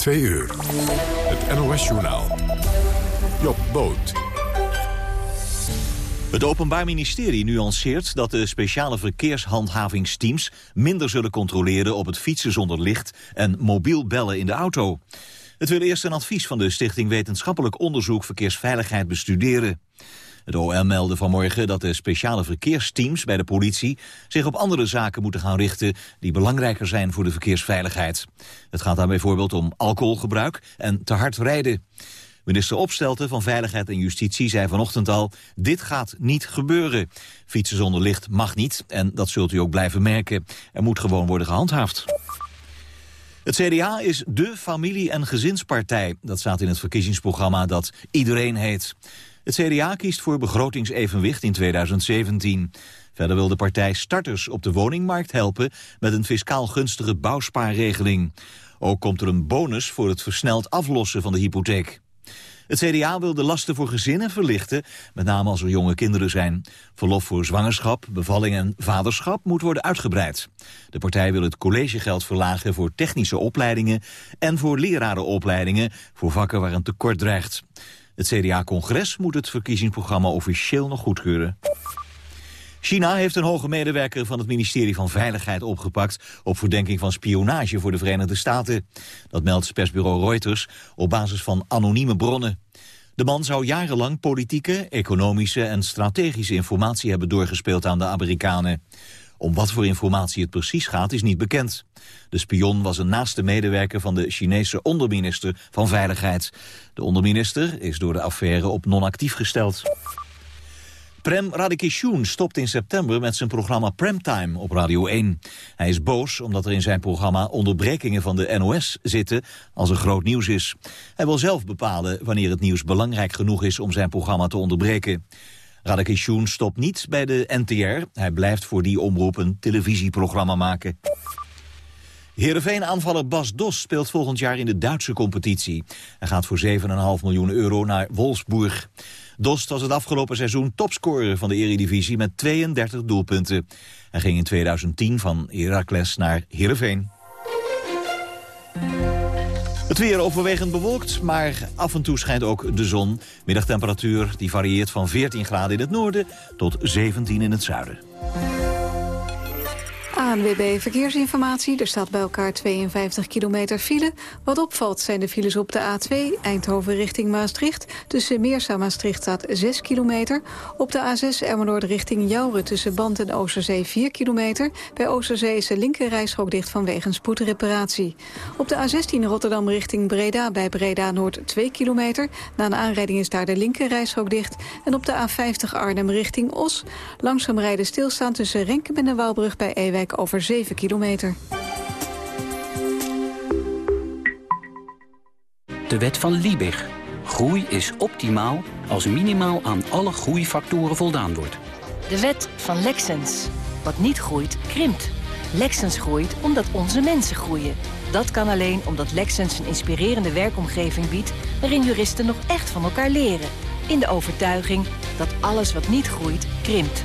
Twee uur. Het NOS-journaal. Job Boot. Het Openbaar Ministerie nuanceert dat de speciale verkeershandhavingsteams minder zullen controleren op het fietsen zonder licht en mobiel bellen in de auto. Het wil eerst een advies van de Stichting Wetenschappelijk Onderzoek Verkeersveiligheid bestuderen. Het OM meldde vanmorgen dat de speciale verkeersteams bij de politie zich op andere zaken moeten gaan richten die belangrijker zijn voor de verkeersveiligheid. Het gaat dan bijvoorbeeld om alcoholgebruik en te hard rijden. Minister Opstelten van Veiligheid en Justitie zei vanochtend al... dit gaat niet gebeuren. Fietsen zonder licht mag niet en dat zult u ook blijven merken. Er moet gewoon worden gehandhaafd. Het CDA is dé familie- en gezinspartij. Dat staat in het verkiezingsprogramma dat Iedereen heet. Het CDA kiest voor begrotingsevenwicht in 2017. Verder wil de partij starters op de woningmarkt helpen... met een fiscaal gunstige bouwspaarregeling. Ook komt er een bonus voor het versneld aflossen van de hypotheek. Het CDA wil de lasten voor gezinnen verlichten, met name als er jonge kinderen zijn. Verlof voor zwangerschap, bevalling en vaderschap moet worden uitgebreid. De partij wil het collegegeld verlagen voor technische opleidingen en voor lerarenopleidingen voor vakken waar een tekort dreigt. Het CDA-congres moet het verkiezingsprogramma officieel nog goedkeuren. China heeft een hoge medewerker van het ministerie van Veiligheid opgepakt op verdenking van spionage voor de Verenigde Staten. Dat meldt persbureau Reuters op basis van anonieme bronnen. De man zou jarenlang politieke, economische en strategische informatie hebben doorgespeeld aan de Amerikanen. Om wat voor informatie het precies gaat is niet bekend. De spion was een naaste medewerker van de Chinese onderminister van Veiligheid. De onderminister is door de affaire op non-actief gesteld. Prem Radikishun stopt in september met zijn programma Premtime op Radio 1. Hij is boos omdat er in zijn programma onderbrekingen van de NOS zitten als er groot nieuws is. Hij wil zelf bepalen wanneer het nieuws belangrijk genoeg is om zijn programma te onderbreken. Radikishun stopt niet bij de NTR. Hij blijft voor die omroep een televisieprogramma maken. Heerenveen-aanvaller Bas Dos speelt volgend jaar in de Duitse competitie. Hij gaat voor 7,5 miljoen euro naar Wolfsburg. Dost was het afgelopen seizoen topscorer van de Eredivisie met 32 doelpunten. Hij ging in 2010 van Heracles naar Heerenveen. Weer overwegend bewolkt, maar af en toe schijnt ook de zon. Middagtemperatuur die varieert van 14 graden in het noorden tot 17 in het zuiden. ANWB Verkeersinformatie. Er staat bij elkaar 52 kilometer file. Wat opvalt zijn de files op de A2 Eindhoven richting Maastricht. Tussen Meersa Maastricht staat 6 kilometer. Op de A6 Emmeloord richting Jouren tussen Band en Oosterzee 4 kilometer. Bij Oosterzee is de linkerrijstrook dicht vanwege spoedreparatie. Op de A16 Rotterdam richting Breda bij Breda Noord 2 kilometer. Na een aanrijding is daar de linkerrijstrook dicht. En op de A50 Arnhem richting Os. Langzaam rijden stilstaan tussen Renkum en de Waalbrug bij Ewijk over 7 kilometer. De wet van Liebig. Groei is optimaal als minimaal aan alle groeifactoren voldaan wordt. De wet van Lexens. Wat niet groeit, krimpt. Lexens groeit omdat onze mensen groeien. Dat kan alleen omdat Lexens een inspirerende werkomgeving biedt... waarin juristen nog echt van elkaar leren. In de overtuiging dat alles wat niet groeit, krimpt.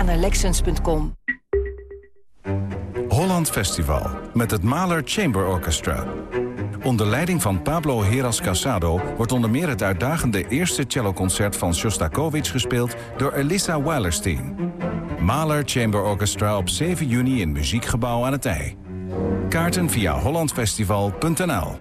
Ga naar Lexens.com. Holland Festival met het Mahler Chamber Orchestra. Onder leiding van Pablo Heras Casado wordt onder meer het uitdagende eerste celloconcert van Shostakovich gespeeld door Elissa Weilerstein. Mahler Chamber Orchestra op 7 juni in Muziekgebouw aan het IJ. Kaarten via hollandfestival.nl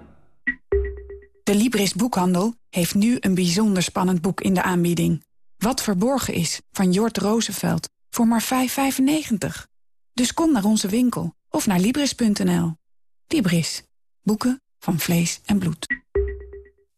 De Libris Boekhandel heeft nu een bijzonder spannend boek in de aanbieding. Wat verborgen is, van Jort Roosevelt, voor maar 5,95. Dus kom naar onze winkel of naar Libris.nl. Libris. Boeken van vlees en bloed.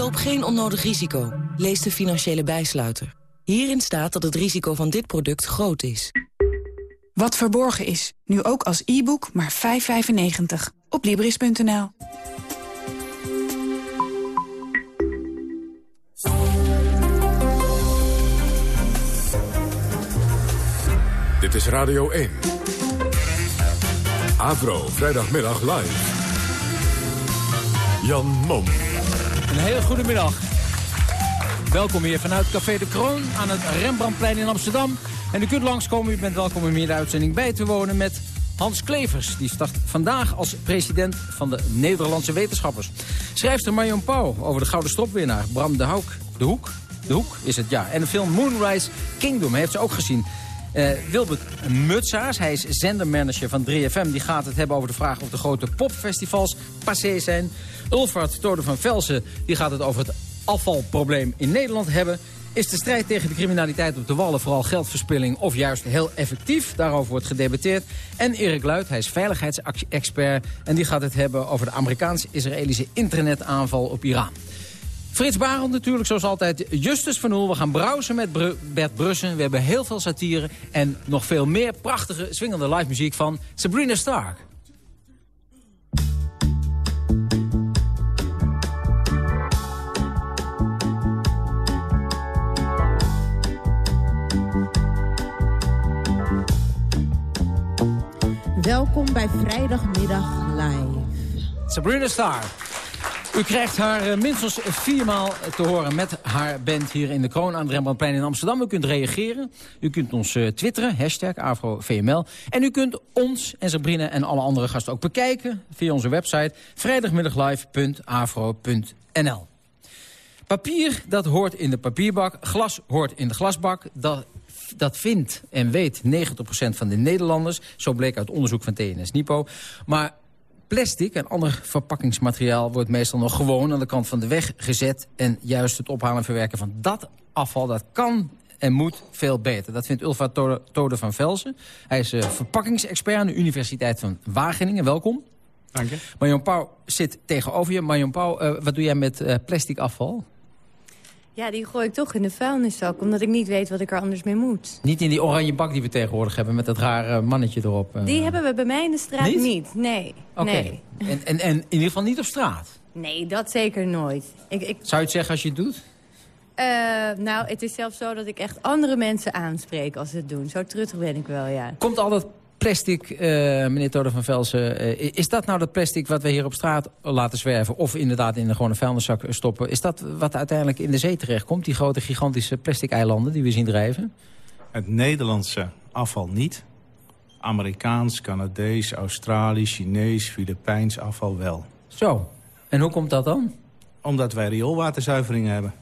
Loop geen onnodig risico. Lees de financiële bijsluiter. Hierin staat dat het risico van dit product groot is. Wat verborgen is, nu ook als e-book maar 5,95. Op Libris.nl. Dit is Radio 1. Avro, vrijdagmiddag live. Jan Mom. Een hele goede middag. Welkom hier vanuit Café de Kroon aan het Rembrandtplein in Amsterdam. En u kunt langskomen, u bent welkom om hier de uitzending bij te wonen met Hans Klevers. Die start vandaag als president van de Nederlandse wetenschappers. Schrijfster Marion Pauw over de Gouden Stropwinnaar Bram de Hoek. De Hoek? De Hoek is het, ja. En de film Moonrise Kingdom heeft ze ook gezien. Uh, Wilbert Mutsaars, hij is zendermanager van 3FM... die gaat het hebben over de vraag of de grote popfestivals passé zijn. Ulfart Tode van Velsen die gaat het over het afvalprobleem in Nederland hebben. Is de strijd tegen de criminaliteit op de wallen vooral geldverspilling of juist heel effectief? Daarover wordt gedebatteerd. En Erik Luid, hij is veiligheidsexpert en die gaat het hebben over de Amerikaans-Israëlische internetaanval op Iran. Frits Barend natuurlijk, zoals altijd. Justus van Oel. We gaan browsen met Bert Brussen. We hebben heel veel satire en nog veel meer prachtige, swingende live muziek van Sabrina Stark. Welkom bij Vrijdagmiddag Live. Sabrina Stark. U krijgt haar eh, minstens viermaal te horen met haar band hier in de Kroon aan het Rembrandtplein in Amsterdam. U kunt reageren. U kunt ons uh, twitteren, hashtag AfroVML. En u kunt ons en Sabrina en alle andere gasten ook bekijken via onze website vrijdagmiddaglive.afro.nl. Papier, dat hoort in de papierbak. Glas hoort in de glasbak. Dat dat vindt en weet 90% van de Nederlanders. Zo bleek uit onderzoek van TNS-Nipo. Maar Plastic en ander verpakkingsmateriaal wordt meestal nog gewoon aan de kant van de weg gezet. En juist het ophalen en verwerken van dat afval, dat kan en moet veel beter. Dat vindt Ulfa Tode van Velsen. Hij is uh, verpakkingsexpert aan de Universiteit van Wageningen. Welkom. Dank je. Marjon Pauw zit tegenover je. Marjon Pauw, uh, wat doe jij met uh, plastic afval? Ja, die gooi ik toch in de vuilniszak, omdat ik niet weet wat ik er anders mee moet. Niet in die oranje bak die we tegenwoordig hebben met dat rare mannetje erop? Uh... Die hebben we bij mij in de straat niet. niet. Nee. Oké. Nee. En, en, en in ieder geval niet op straat? Nee, dat zeker nooit. Ik, ik... Zou je het zeggen als je het doet? Uh, nou, het is zelfs zo dat ik echt andere mensen aanspreek als ze het doen. Zo truttig ben ik wel, ja. Komt al dat plastic, uh, meneer Tode van Velsen, uh, is dat nou dat plastic wat we hier op straat laten zwerven... of inderdaad in de gewone vuilniszak stoppen... is dat wat uiteindelijk in de zee terechtkomt, die grote gigantische plastic eilanden die we zien drijven? Het Nederlandse afval niet. Amerikaans, Canadees, Australisch, Chinees, Filipijns afval wel. Zo, en hoe komt dat dan? Omdat wij rioolwaterzuivering hebben.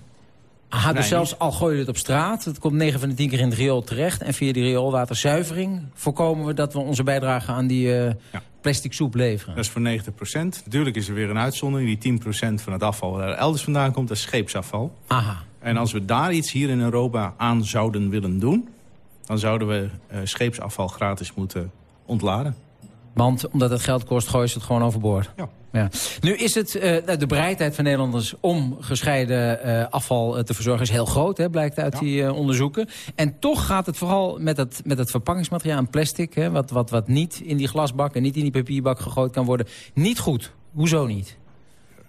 Aha, dus zelfs al gooi je het op straat, het komt 9 van de 10 keer in het riool terecht... en via die rioolwaterzuivering voorkomen we dat we onze bijdrage aan die uh, ja. plastic soep leveren. Dat is voor 90 procent. Natuurlijk is er weer een uitzondering, die 10 procent van het afval waar elders vandaan komt, dat is scheepsafval. Aha. En als we daar iets hier in Europa aan zouden willen doen... dan zouden we uh, scheepsafval gratis moeten ontladen. Want omdat het geld kost, gooi je het gewoon overboord. Ja. Ja. Nu is het, uh, de bereidheid van Nederlanders om gescheiden uh, afval te verzorgen is heel groot, hè, blijkt uit ja. die uh, onderzoeken. En toch gaat het vooral met het, met het verpakkingsmateriaal en plastic, hè, wat, wat, wat niet in die glasbak en niet in die papierbak gegooid kan worden, niet goed. Hoezo niet?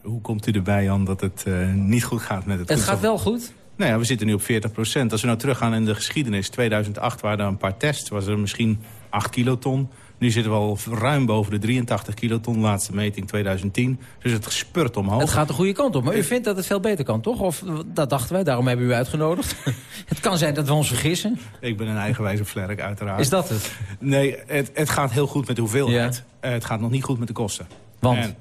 Hoe komt u erbij, Jan, dat het niet goed gaat met het Het gaat wel goed? Nou ja, we zitten nu op 40 procent. Als we nou teruggaan in de geschiedenis, 2008 waren er een paar tests, was er misschien 8 kiloton. Nu zitten we al ruim boven de 83 kiloton, laatste meting 2010. Dus het spurt omhoog. Het gaat de goede kant op, maar u vindt dat het veel beter kan, toch? Of dat dachten wij, daarom hebben we u uitgenodigd. het kan zijn dat we ons vergissen. Ik ben een eigenwijze vlerk, uiteraard. Is dat het? Nee, het, het gaat heel goed met de hoeveelheid. Ja. Uh, het gaat nog niet goed met de kosten. Want? En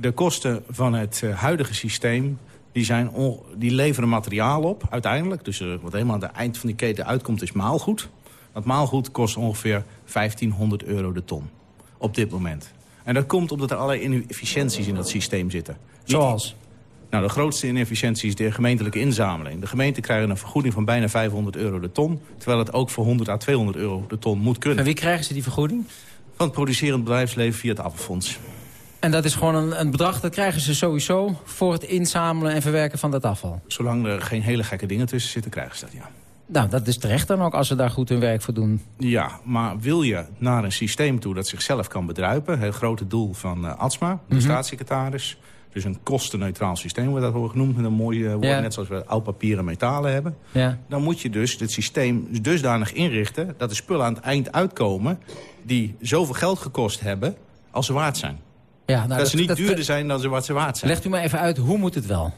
de kosten van het uh, huidige systeem Die, zijn die leveren materiaal op uiteindelijk. Dus wat helemaal aan het eind van die keten uitkomt is maalgoed. Dat maalgoed kost ongeveer 1500 euro de ton. Op dit moment. En dat komt omdat er allerlei inefficiënties in dat systeem zitten. Zoals? Nou, de grootste inefficiëntie is de gemeentelijke inzameling. De gemeenten krijgen een vergoeding van bijna 500 euro de ton... terwijl het ook voor 100 à 200 euro de ton moet kunnen. En wie krijgen ze die vergoeding? Van het producerend bedrijfsleven via het afvalfonds. En dat is gewoon een, een, bedrag, dat krijgen ze sowieso... voor het inzamelen en verwerken van dat afval? Zolang er geen hele gekke dingen tussen zitten, krijgen ze dat, ja. Nou, dat is terecht dan ook als ze daar goed hun werk voor doen. Ja, maar wil je naar een systeem toe dat zichzelf kan bedruipen... het grote doel van uh, AtsMA, de mhm. staatssecretaris... dus een kostenneutraal systeem wordt dat wordt genoemd... met een mooi woord, net zoals we oud papier en metalen hebben... Ja. dan moet je dus het systeem dusdanig inrichten... dat de spullen aan het eind uitkomen... die zoveel geld gekost hebben als ze waard zijn. Ja, nou, dat, dat, ze niet duurder zijn dan ze wat ze waard zijn. Legt u maar even uit, hoe moet het wel?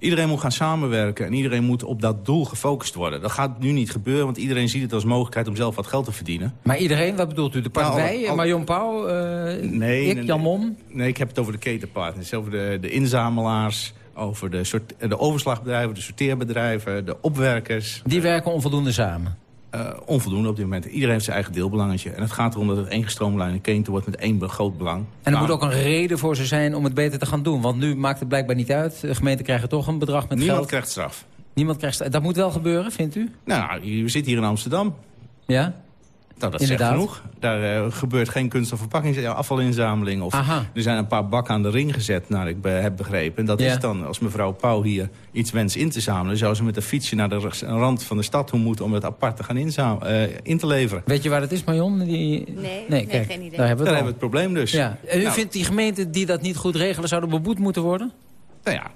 Iedereen moet gaan samenwerken en iedereen moet op dat doel gefocust worden. Dat gaat nu niet gebeuren, want iedereen ziet het als mogelijkheid om zelf wat geld te verdienen. Maar iedereen, wat bedoelt u? De nou, partij, nou, Marion Pauw, uh, nee, ik, Jan Mom? Nee, ik heb het over de ketenpartners, over de, de inzamelaars, over de, de overslagbedrijven, de sorteerbedrijven, de opwerkers. Die werken onvoldoende samen? Uh, onvoldoende op dit moment. Iedereen heeft zijn eigen deelbelangetje. En het gaat erom dat het één gestroomlijnde keten wordt met één groot belang. En er moet ook een reden voor ze zijn om het beter te gaan doen. Want nu maakt het blijkbaar niet uit. De gemeenten krijgen toch een bedrag met Niemand geld. krijgt straf. Niemand krijgt straf. Dat moet wel gebeuren, vindt u? Nou, we zitten hier in Amsterdam. Ja? Nou, dat is genoeg. Daar uh, gebeurt geen kunst- of verpakkingsafvalinzameling. Of er zijn een paar bakken aan de ring gezet, naar ik be heb begrepen. En dat is dan, als mevrouw Pauw hier iets wenst in te zamelen... zou ze met een fietsje naar de rand van de stad toe moeten... om het apart te gaan uh, in te leveren. Weet je waar dat is, Marion? Die... Nee, nee, kijk, geen idee. Daar hebben we, het, het probleem dus. Ja. En u nou. vindt die gemeenten die dat niet goed regelen... zouden beboet moeten worden? Nou ja,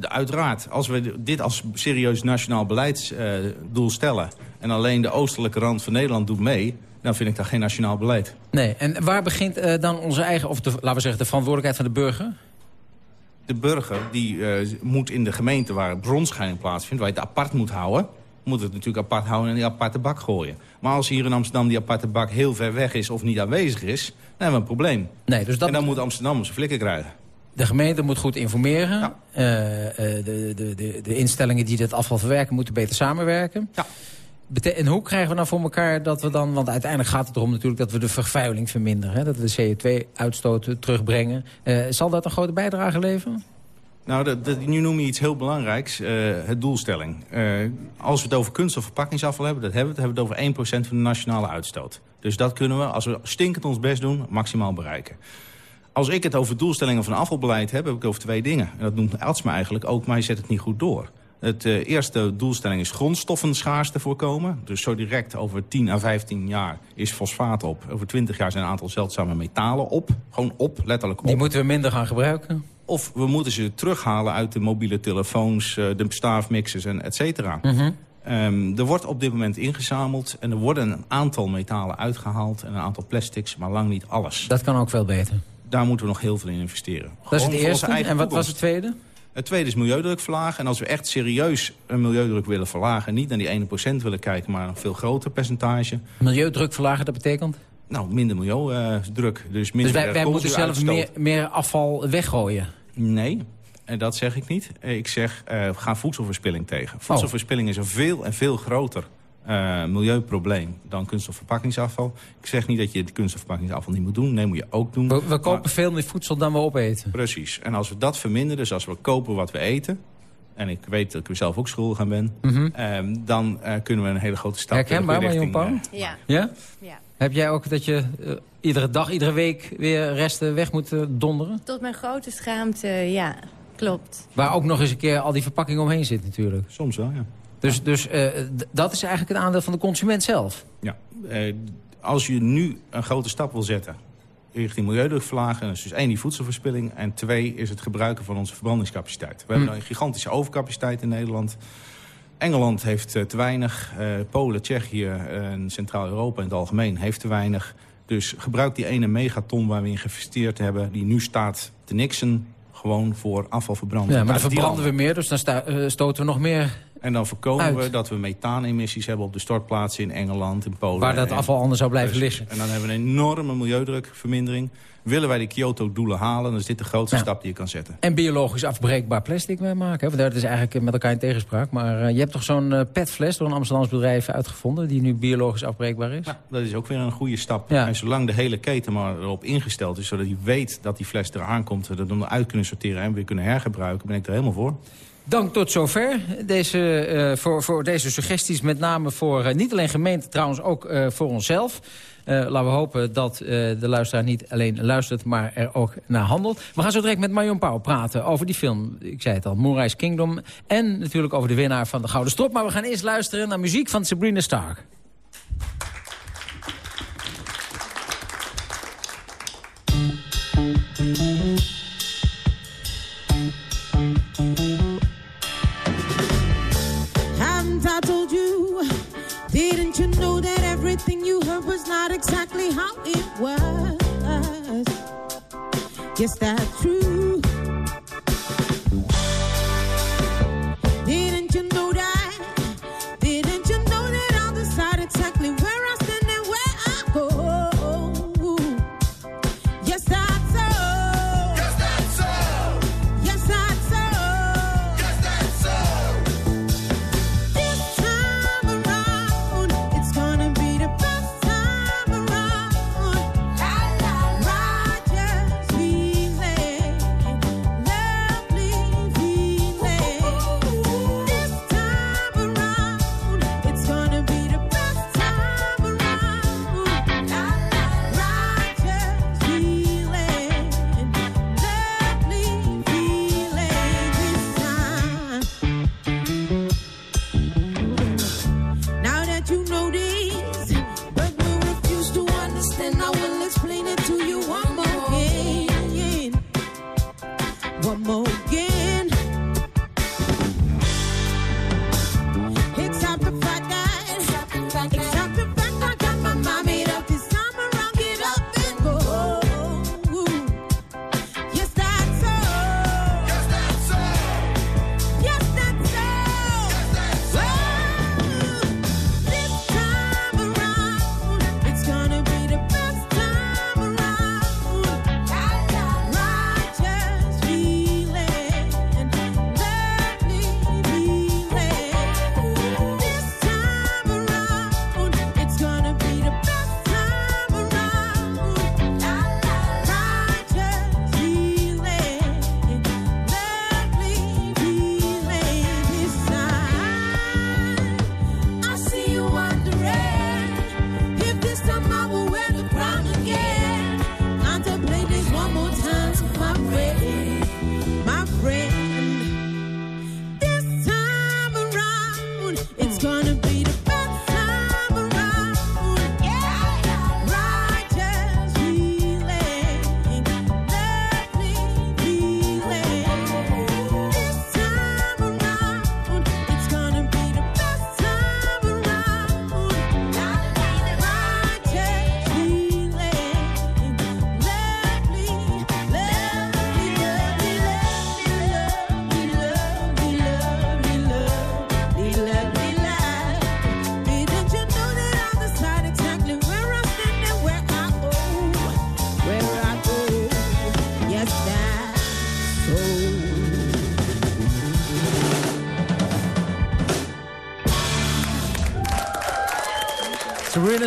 uiteraard. Als we dit als serieus nationaal beleidsdoel uh, stellen... en alleen de oostelijke rand van Nederland doet mee dan vind ik dat geen nationaal beleid. Nee, en waar begint uh, dan onze eigen, of de, laten we zeggen, de verantwoordelijkheid van de burger? De burger die uh, moet in de gemeente waar bronscheiding plaatsvindt, waar je het apart moet houden, moet het natuurlijk apart houden en die aparte bak gooien. Maar als hier in Amsterdam die aparte bak heel ver weg is of niet aanwezig is, dan hebben we een probleem. Nee, dus dat... En dan moet Amsterdam zijn flikken krijgen. De gemeente moet goed informeren. Ja. Uh, de, de, de, de, instellingen die dit afval verwerken moeten beter samenwerken. Ja. En hoe krijgen we nou voor elkaar dat we dan... want uiteindelijk gaat het erom natuurlijk dat we de vervuiling verminderen. Hè, dat we de CO2-uitstoot terugbrengen. Uh, zal dat een grote bijdrage leveren? Nou, nu noem je iets heel belangrijks, uh, het doelstelling. Uh, als we het over kunst- verpakkingsafval hebben, dat hebben we, het, hebben we het over 1% van de nationale uitstoot. Dus dat kunnen we, als we stinkend ons best doen, maximaal bereiken. Als ik het over doelstellingen van afvalbeleid heb, heb ik het over twee dingen. En dat noemt Elsma eigenlijk ook, maar je zet het niet goed door. Het uh, eerste doelstelling is grondstoffenschaarste voorkomen. Dus zo direct over 10 à 15 jaar is fosfaat op. Over 20 jaar zijn een aantal zeldzame metalen op. Gewoon op, letterlijk op. Die moeten we minder gaan gebruiken? Of we moeten ze terughalen uit de mobiele telefoons, uh, de staafmixers en et cetera. Mm um, er wordt op dit moment ingezameld en er worden een aantal metalen uitgehaald... en een aantal plastics, maar lang niet alles. Dat kan ook veel beter. Daar moeten we nog heel veel in investeren. Dat is het eerste. En wat was het tweede? Het tweede is milieudruk verlagen. En als we echt serieus een milieudruk willen verlagen... niet naar die 1% willen kijken, maar een veel groter percentage... Milieudruk verlagen, dat betekent? Nou, minder milieudruk. Dus, minder dus wij, wij moeten zelf meer, meer afval weggooien? Nee, en dat zeg ik niet. Ik zeg, uh, we gaan voedselverspilling tegen. Oh. Voedselverspilling is een veel en veel groter uh, milieuprobleem dan kunststofverpakkingsafval. Ik zeg niet dat je het kunststofverpakkingsafval niet moet doen. Nee, moet je ook doen. We, kopen veel meer voedsel dan we opeten. Precies. En als we dat verminderen, dus als we kopen wat we eten... en ik weet dat ik zelf ook schuldig aan ben... Mm dan uh, kunnen we een hele grote stap Herkenbaar, Marjon Pauw? Uh, ja. ja. Ja? Heb jij ook dat je iedere dag, iedere week... weer resten weg moet donderen? Tot mijn grote schaamte, ja. Klopt. Waar ook nog eens een keer al die verpakking omheen zit natuurlijk. Soms wel, ja. Dus, dus uh, dat is eigenlijk het aandeel van de consument zelf? Ja. Uh, als je nu een grote stap wil zetten richting milieudrukverlagen... dat is dus één, die voedselverspilling... en twee, is het gebruiken van onze verbrandingscapaciteit. We hebben hm. een gigantische overcapaciteit in Nederland... Engeland heeft uh, te weinig, Polen, Tsjechië en Centraal-Europa in het algemeen heeft te weinig. Dus gebruik die ene megaton waar we in geïnvesteerd hebben... die nu staat te niksen gewoon voor afvalverbranding. Ja, maar dan verbranden we meer, dus dan stoten we nog meer En dan voorkomen Uit. we dat we methaanemissies hebben op de stortplaatsen in Engeland, in Polen. Waar dat En- afval anders zou blijven liggen. En dan hebben we een enorme milieudrukvermindering. Willen wij de Kyoto-doelen halen, dan is dit de grootste stap die je kan zetten. En biologisch afbreekbaar plastic mee maken. hè? Want dat is eigenlijk met elkaar in tegenspraak. Maar eh, je hebt toch zo'n eh, petfles door een Amsterdams bedrijf uitgevonden... die nu biologisch afbreekbaar is? Dat is ook weer een goede stap. Ja. En zolang de hele keten maar erop ingesteld is... zodat je weet dat die fles eraan komt... we dat dan uit kunnen sorteren en weer kunnen hergebruiken... ben ik er helemaal voor. Dank tot zover deze, eh, voor, voor deze suggesties. Met name voor eh, niet alleen gemeente, trouwens ook eh, voor onszelf. Eh, laten we hopen dat eh, de luisteraar niet alleen luistert, maar er ook naar handelt. We gaan zo direct met Marion Pauw praten over die film. Ik zei het al, Moonrise Kingdom. En natuurlijk over de winnaar van de Gouden Strop. Maar we gaan eerst luisteren naar muziek van Sabrina Stark. Heard was not exactly how it was? Yes, that's true.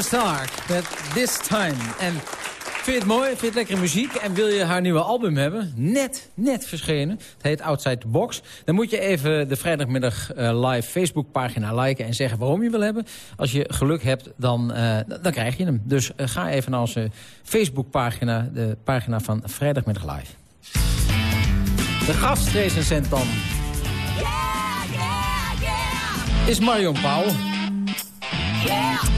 Stark met This Time. En vind je het mooi? Vind je het lekkere muziek? En wil je haar nieuwe album hebben? Net, net verschenen. Het heet Outside the Box. Dan moet je even de vrijdagmiddag eh, live Facebookpagina liken... en zeggen waarom je wil hebben. Als je geluk hebt, dan, eh, dan krijg je hem. Dus eh, ga even naar onze Facebookpagina, de pagina van Vrijdagmiddag Live. De gastrecensent dan is Marion Pauw.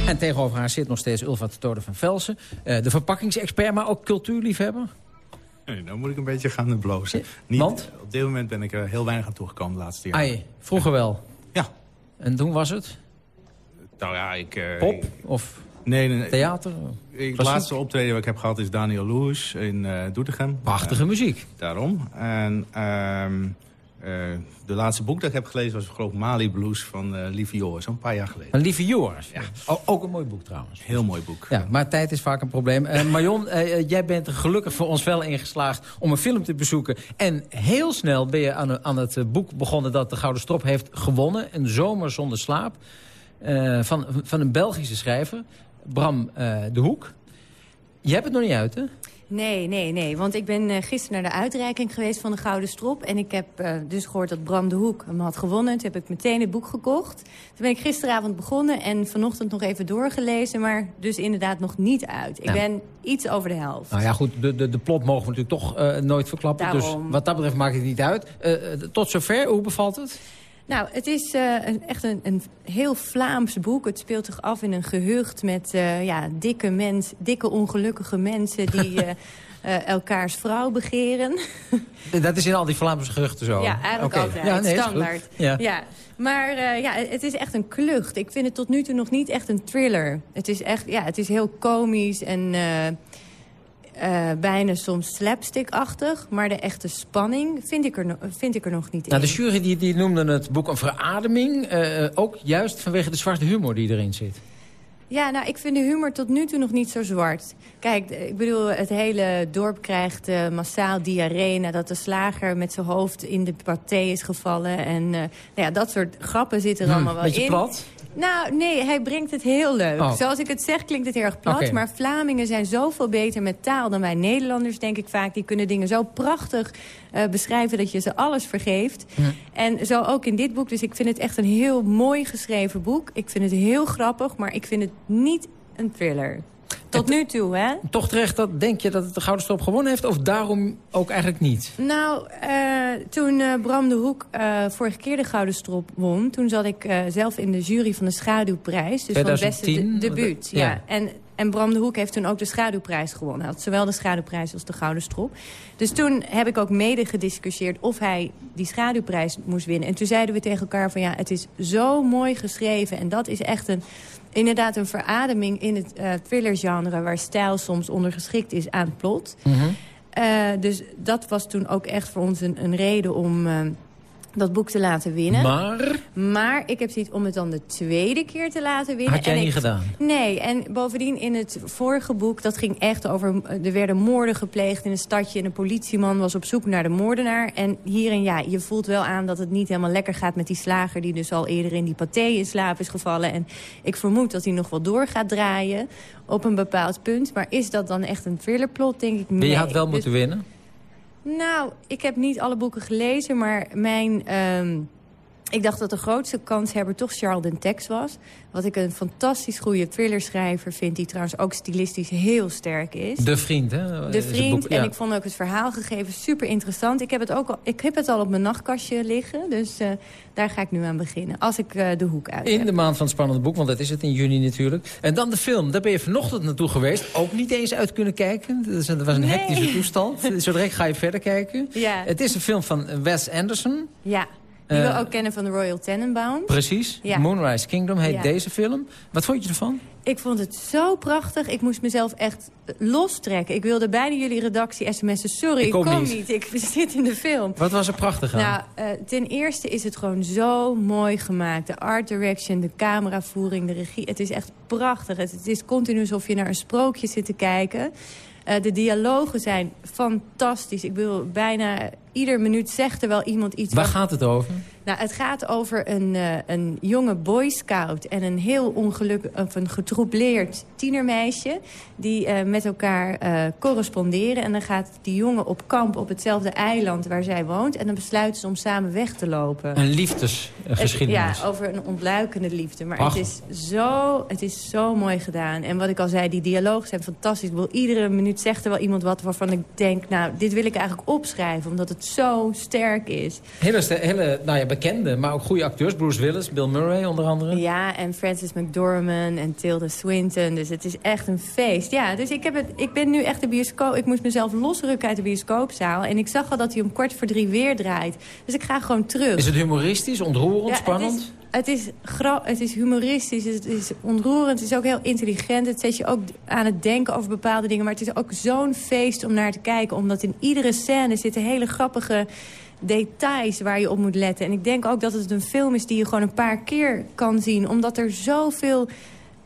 En tegenover haar zit nog steeds Ulva Tode van Velsen. eh, de verpakkingsexpert, maar ook cultuurliefhebber. Nee, dan moet ik een beetje gaan blozen. Niet, want? Op dit moment ben ik er heel weinig aan toegekomen de laatste jaren. Ai, vroeger wel. Ja. En toen was het? Nou ja, ik... eh, Pop? Of nee, nee, nee. theater? Het laatste optreden wat ik heb gehad is Daniel Lewis in eh Doetinchem. Prachtige muziek. Daarom. En ehm, Eh, de laatste boek dat ik heb gelezen was geloof ik Mali Blues van uh, Lieve Joris, zo'n paar jaar geleden. Een Lieve Joris, ja. O- ook een mooi boek trouwens. Heel mooi boek. Ja, maar tijd is vaak een probleem. Eh, Marion, eh, jij bent er gelukkig voor ons wel ingeslaagd om een film te bezoeken. En heel snel ben je aan, aan het eh, boek begonnen dat de Gouden Strop heeft gewonnen. Een zomer zonder slaap. eh, van, van een Belgische schrijver, Bram eh, de Hoek. Je hebt het nog niet uit, hè? Nee, nee, nee. Want ik ben eh, gisteren naar de uitreiking geweest van de Gouden Strop. En ik heb eh, dus gehoord dat Bram de Hoek hem had gewonnen. Toen heb ik meteen het boek gekocht. Toen ben ik gisteravond begonnen en vanochtend nog even doorgelezen. Maar dus inderdaad nog niet uit. Ik ben iets over de helft. Nou ja, goed, de, de, de plot mogen we natuurlijk toch eh, nooit verklappen. Daarom. Dus wat dat betreft maakt het niet uit. Tot zover, hoe bevalt het? Nou, het is eh, een, echt een, een heel Vlaams boek. Het speelt zich af in een gehucht met eh, ja, dikke, mens, dikke ongelukkige mensen... die eh, elkaars vrouw begeren. Dat is in al die Vlaamse geruchten zo. Ja, eigenlijk Oké. altijd. Ja, nee, standaard. Ja. Maar eh, ja, het is echt een klucht. Ik vind het tot nu toe nog niet echt een thriller. Het is echt, ja, het is heel komisch en eh, eh, bijna soms slapstick-achtig. Maar de echte spanning vind ik er, no- vind ik er nog niet Nou, in. de jury die, die noemde het boek een verademing. eh, ook juist vanwege de zwarte humor die erin zit. Ja, nou, ik vind de humor tot nu toe nog niet zo zwart. Kijk, de- ik bedoel, het hele dorp krijgt eh, massaal diarree... nadat de slager met zijn hoofd in de paté is gevallen. En eh, nou ja, dat soort grappen zitten er Hm, allemaal wel beetje in. plat? Nou, nee, hij brengt het heel leuk. Oh. Zoals ik het zeg, klinkt het heel erg plat. Maar Vlamingen zijn zoveel beter met taal dan wij Nederlanders, denk ik vaak. Die kunnen dingen zo prachtig eh, beschrijven dat je ze alles vergeeft. En zo ook in dit boek. Dus ik vind het echt een heel mooi geschreven boek. Ik vind het heel grappig, maar ik vind het niet een thriller. Tot nu toe, hè? Toch terecht, dat, denk je dat het de Gouden Strop gewonnen heeft? Of daarom ook eigenlijk niet? Nou, eh, toen eh, Bram de Hoek vorige keer de Gouden Strop won... toen zat ik zelf in de jury van de Schaduwprijs. Dus van het beste 2010, de- debuut. ja. Ja. En, en Bram de Hoek heeft toen ook de Schaduwprijs gewonnen. Hij had zowel de Schaduwprijs als de Gouden Strop. Dus toen heb ik ook mede gediscussieerd of hij die Schaduwprijs moest winnen. En toen zeiden we tegen elkaar van ja, het is zo mooi geschreven. En dat is echt een, inderdaad een verademing in het eh thrillergenre... waar stijl soms ondergeschikt is aan plot. Eh, dus dat was toen ook echt voor ons een, een reden om eh, dat boek te laten winnen. Maar? Maar ik heb zoiets om het dan de tweede keer te laten winnen. Had jij En niet ik- gedaan? Nee, en bovendien in het vorige boek... dat ging echt over... er werden moorden gepleegd in een stadje... en een politieman was op zoek naar de moordenaar. En hierin, ja, je voelt wel aan dat het niet helemaal lekker gaat met die slager... die dus al eerder in die paté in slaap is gevallen. En ik vermoed dat hij nog wel door gaat draaien op een bepaald punt. Maar is dat dan echt een thrillerplot, denk ik? Je Nee. had wel Dus- moeten winnen. Nou, ik heb niet alle boeken gelezen, maar mijn... ehm, ik dacht dat de grootste kanshebber toch Charles Dentex was. Wat ik een fantastisch goede thrillerschrijver vind... die trouwens ook stilistisch heel sterk is. De vriend, hè? De vriend. boek, En ja. ik vond ook het verhaalgegeven super interessant. Ik heb het, ook al, ik heb het al op mijn nachtkastje liggen. Dus eh, daar ga ik nu aan beginnen. Als ik eh, de hoek uit In heb. de maand van het spannende boek, want dat is het in juni natuurlijk. En dan de film, daar ben je vanochtend naartoe geweest. Ook niet eens uit kunnen kijken. Dat, was een Nee. hectische toestand. Zo direct ga je verder kijken. Ja. Het is een film van Wes Anderson. Ja, die Eh, we ook kennen van de Royal Tenenbaum. Precies. Ja. Moonrise Kingdom heet Ja. deze film. Wat vond je ervan? Ik vond het zo prachtig. Ik moest mezelf echt lostrekken. Ik wilde bijna jullie redactie sms'en. Sorry, Ik ik kom niet. niet. Ik zit in de film. Wat was er prachtig aan? Nou, eh, ten eerste is het gewoon zo mooi gemaakt. De art direction, de cameravoering, de regie. Het is echt prachtig. Het, het is continu alsof je naar een sprookje zit te kijken. Eh, de dialogen zijn fantastisch. Ik bedoel, bijna ieder minuut zegt er wel iemand iets. Waar gaat het over? nou, het gaat over een, eh, een jonge boy scout en een heel ongelukkig, of een getroubleerd tienermeisje die eh, met elkaar eh, corresponderen. En dan gaat die jongen op kamp op hetzelfde eiland waar zij woont en dan besluiten ze om samen weg te lopen. Een liefdesgeschiedenis. Het- Ja, over een ontluikende liefde. Maar Ach. het is, zo, het is zo mooi gedaan. En wat ik al zei, die dialogen zijn fantastisch. Ik wil, iedere minuut zegt er wel iemand wat waarvan ik denk... nou, dit wil ik eigenlijk opschrijven, omdat het zo sterk is. Hele, hele nou ja, bekende, maar ook goede acteurs. Bruce Willis, Bill Murray onder andere. Ja, en Francis McDormand en Tilda Swinton. Dus het is echt een feest. Ja, dus ik, heb het, ik ben nu echt de bioscoop... Ik moest mezelf losrukken uit de bioscoopzaal. En ik zag al dat hij om kwart voor drie weer draait. Dus ik ga gewoon terug. Is het humoristisch, ontroerend, Ja, spannend? Het is, het is humoristisch, het is onroerend, het is ook heel intelligent. Het zet je ook aan het denken over bepaalde dingen. Maar het is ook zo'n feest om naar te kijken. Omdat in iedere scène zitten hele grappige details waar je op moet letten. En ik denk ook dat het een film is die je gewoon een paar keer kan zien. Omdat er zoveel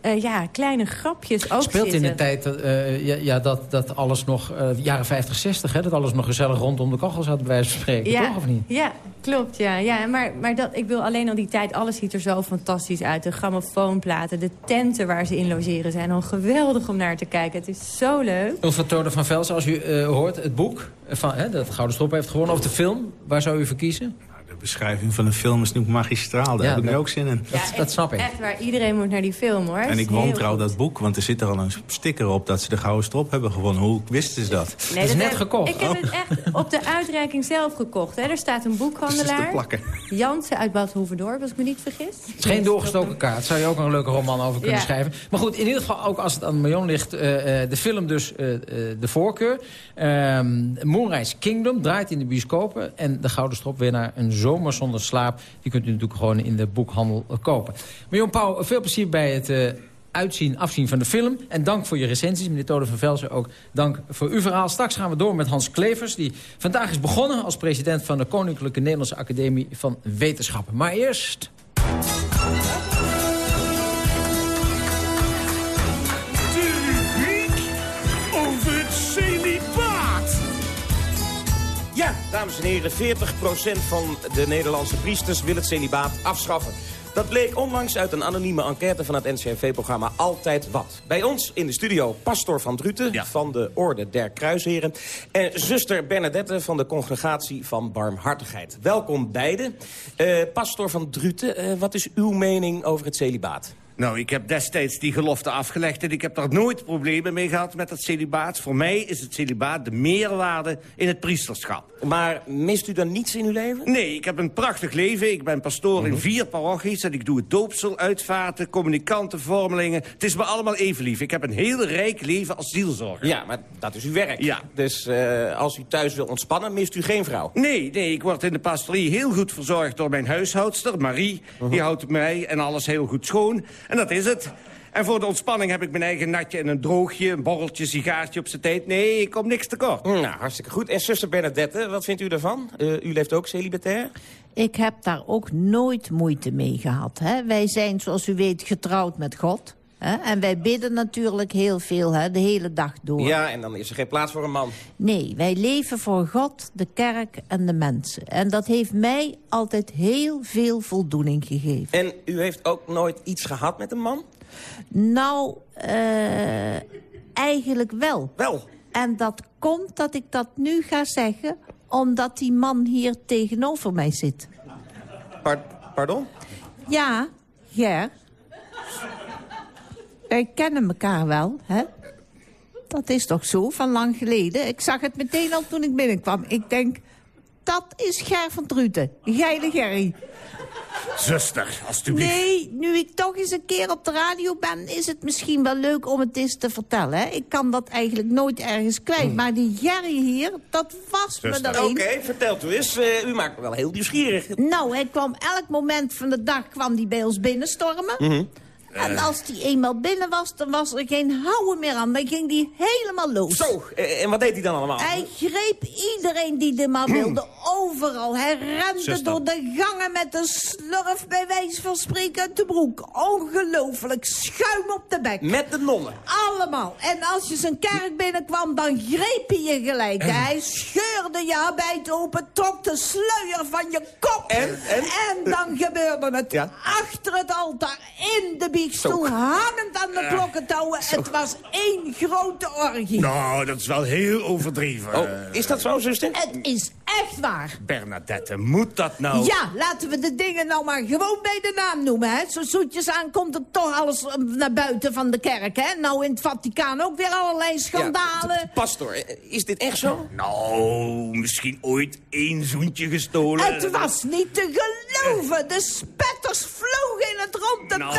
eh, ja, kleine grapjes ook Speelt in de tijd dat, eh, ja, ja, dat, dat alles nog, eh, jaren 50, 60, hè, dat alles nog gezellig rondom de kachel zat, bij wijze van spreken, Ja, toch of niet? ja klopt. Ja, ja. Maar, maar dat, ik wil alleen al die tijd, alles ziet er zo fantastisch uit. De grammofoonplaten, de tenten waar ze in logeren zijn al geweldig om naar te kijken. Het is zo leuk. Ulfa Tode van Vels, als u hoort het boek van, hè, dat Gouden Strop heeft gewonnen, of de film, waar zou u voor kiezen? De beschrijving van de film is nu magistraal. Daar Ja, heb ik nu ook zin in. Dat, dat snap ik. Echt waar, iedereen moet naar die film hoor. En Is ik wantrouw dat boek, want er zit er al een sticker op dat ze de Gouden Strop hebben gewonnen. Hoe wisten ze dat? Nee, dat heb- Ik Oh. heb het echt op de uitreiking zelf gekocht. Hè. Er staat een boekhandelaar. plakken. Jansen uit Bad Hoeverdorp, als ik me niet vergis. Het is geen doorgestoken kaart. Zou je ook een leuke roman over kunnen Ja. schrijven. Maar goed, in ieder geval ook als het aan Marion ligt... eh, eh, de film dus eh, eh, de voorkeur. Ehm Moonrise Kingdom draait in de bioscopen. En de Gouden Strop weer naar Een Zomer Zonder Slaap. Die kunt u natuurlijk gewoon in de boekhandel eh, kopen. Marion Pauw, veel plezier bij het... eh, uitzien, afzien van de film. En dank voor je recensies, meneer Tode van Velsen. Ook dank voor uw verhaal. Straks gaan we door met Hans Klevers... die vandaag is begonnen als president van de Koninklijke Nederlandse Academie van Wetenschappen. Maar eerst... dames en heren, 40% van de Nederlandse priesters wil het celibaat afschaffen. Dat bleek onlangs uit een anonieme enquête van het NCRV-programma Altijd Wat. Bij ons in de studio Pastor van Druten van de Orde der Kruisheren... en zuster Bernadette van de Congregatie van Barmhartigheid. Welkom beiden. Eh, Pastor van Druten, eh, wat is uw mening over het celibaat? Nou, ik heb destijds die gelofte afgelegd... en ik heb daar nooit problemen mee gehad met het celibaat. Voor mij is het celibaat de meerwaarde in het priesterschap. Maar mist u dan niets in uw leven? Nee, ik heb een prachtig leven. Ik ben pastoor in vier parochies... en ik doe het doopsel, uitvaarten, communicanten, vormelingen. Het is me allemaal even lief. Ik heb een heel rijk leven als zielzorger. Ja, maar dat is uw werk. Ja. Dus eh, als u thuis wil ontspannen, mist u geen vrouw. Nee, nee, ik word in de pastorie heel goed verzorgd door mijn huishoudster, Marie. Die houdt mij en alles heel goed schoon. En dat is het. En voor de ontspanning heb ik mijn eigen natje en een droogje... een borreltje, sigaartje op zijn tijd. Nee, ik kom niks tekort. Nou, hartstikke goed. En zuster Bernadette, wat vindt u daarvan? Eh, u leeft ook celibatair? Ik heb daar ook nooit moeite mee gehad. Hè? Wij zijn, zoals u weet, getrouwd met God. En wij bidden natuurlijk heel veel, hè? de hele dag door. Ja, en dan is er geen plaats voor een man. Nee, wij leven voor God, de kerk en de mensen. En dat heeft mij altijd heel veel voldoening gegeven. En u heeft ook nooit iets gehad met een man? Nou, eh, eigenlijk wel. Wel? En dat komt dat ik dat nu ga zeggen... omdat die man hier tegenover mij zit. pardon? Ja, Ger. Wij kennen elkaar wel, hè? Dat is toch zo, van lang geleden. Ik zag het meteen al toen ik binnenkwam. Ik denk, dat is Ger van Druten. Geile Gerry. Zuster, alstublieft. Nee, nu ik toch eens een keer op de radio ben... is het misschien wel leuk om het eens te vertellen. Hè? Ik kan dat eigenlijk nooit ergens kwijt. Maar die Gerry hier, dat was me Oké, erin. vertelt u eens. Eh, u maakt me wel heel nieuwsgierig. Nou, hij kwam elk moment van de dag kwam die bij ons binnenstormen. Mhm. En als die eenmaal binnen was, dan was er geen houden meer aan. Dan ging die helemaal los. Zo, eh, en wat deed hij dan allemaal? Hij greep iedereen die er maar wilde, overal. Hij rende Zuster. door de gangen met een slurf bij wijze van spreken uit de broek. Ongelooflijk, schuim op de bek. Met de nonnen? Allemaal. En als je zijn kerk binnenkwam, dan greep hij je gelijk. Hij scheurde je habit open, trok de sluier van je kop. En? En? dan gebeurde het. Ja. Achter het altaar, in de biechtstoel, Zo. hangend aan de klokkentouwen. Het was één grote orgie. Nou, dat is wel heel overdreven. Oh, is dat zo, zuster? Het is echt waar. Bernadette, moet dat nou? Ja, laten we de dingen nou maar gewoon bij de naam noemen. Hè? Zo zoetjes aan komt er toch alles eh, naar buiten van de kerk. Hè? Nou, in het Vaticaan ook weer allerlei schandalen. Pastor, eh, is dit echt zo? Nou, misschien ooit één zoentje gestolen. Het was niet te geloven. De spetters vlogen in het rond. De Nou,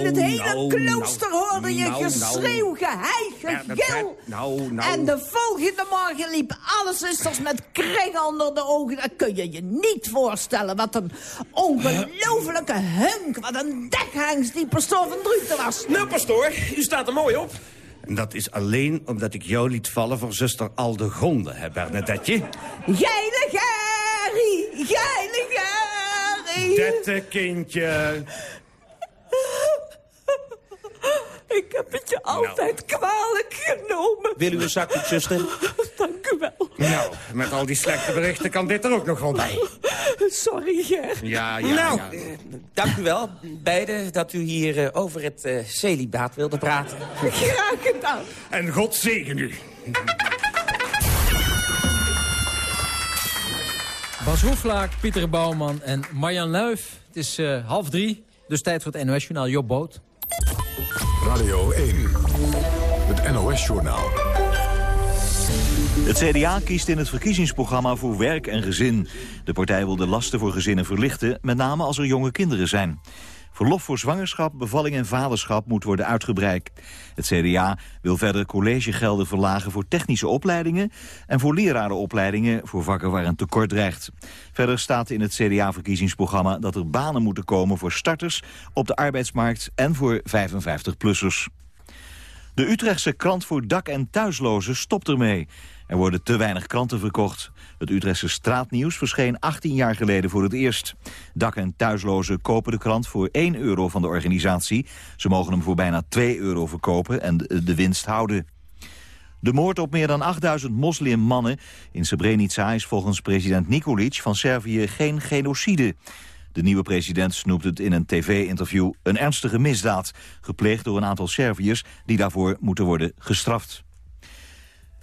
in het nou, hele nou, klooster hoorde je nou, nou. geschreeuw, geheig, gegil. Nou, nou. En de volgende morgen liepen alle zusters met kringen onder de ogen. Dat kun je je niet voorstellen. Wat een ongelofelijke hunk. Wat een dekhangst die pastoor van Druten was. Nou, pastoor, u staat er mooi op. En dat is alleen omdat ik jou liet vallen voor zuster Aldegonde, hè, Bernadette? Geilige Nee. Dette, kindje. Ik heb het je altijd kwalijk genomen. Wil u een zakdoek, zuster? Dank u wel. Nou, met al die slechte berichten kan dit er ook nog wel bij. Sorry, Ger. Ja, ja, nou, ja. eh, dank u wel, beiden, dat u hier eh, over het eh, celibaat wilde praten. Graag gedaan. En God zegen u. Bas Hoeflaak, Pieter Bouwman en Marjan Luif. Het is eh, half drie, dus tijd voor het NOS-journaal Job Boot. Radio 1. Het NOS-journaal. Het CDA kiest in het verkiezingsprogramma voor werk en gezin. De partij wil de lasten voor gezinnen verlichten, met name als er jonge kinderen zijn. Verlof voor zwangerschap, bevalling en vaderschap moet worden uitgebreid. Het CDA wil verder collegegelden verlagen voor technische opleidingen... en voor lerarenopleidingen voor vakken waar een tekort dreigt. Verder staat in het CDA-verkiezingsprogramma dat er banen moeten komen... voor starters op de arbeidsmarkt en voor 55-plussers. De Utrechtse krant voor dak- en thuislozen stopt ermee. Er worden te weinig kranten verkocht. Het Utrechtse straatnieuws verscheen 18 jaar geleden voor het eerst. Dak- en thuislozen kopen de krant voor 1 euro van de organisatie. Ze mogen hem voor bijna 2 euro verkopen en de, winst houden. De moord op meer dan 8000 moslimmannen in Srebrenica is volgens president Nikolic van Servië geen genocide. De nieuwe president snoept het in een tv-interview een ernstige misdaad, gepleegd door een aantal Serviërs die daarvoor moeten worden gestraft.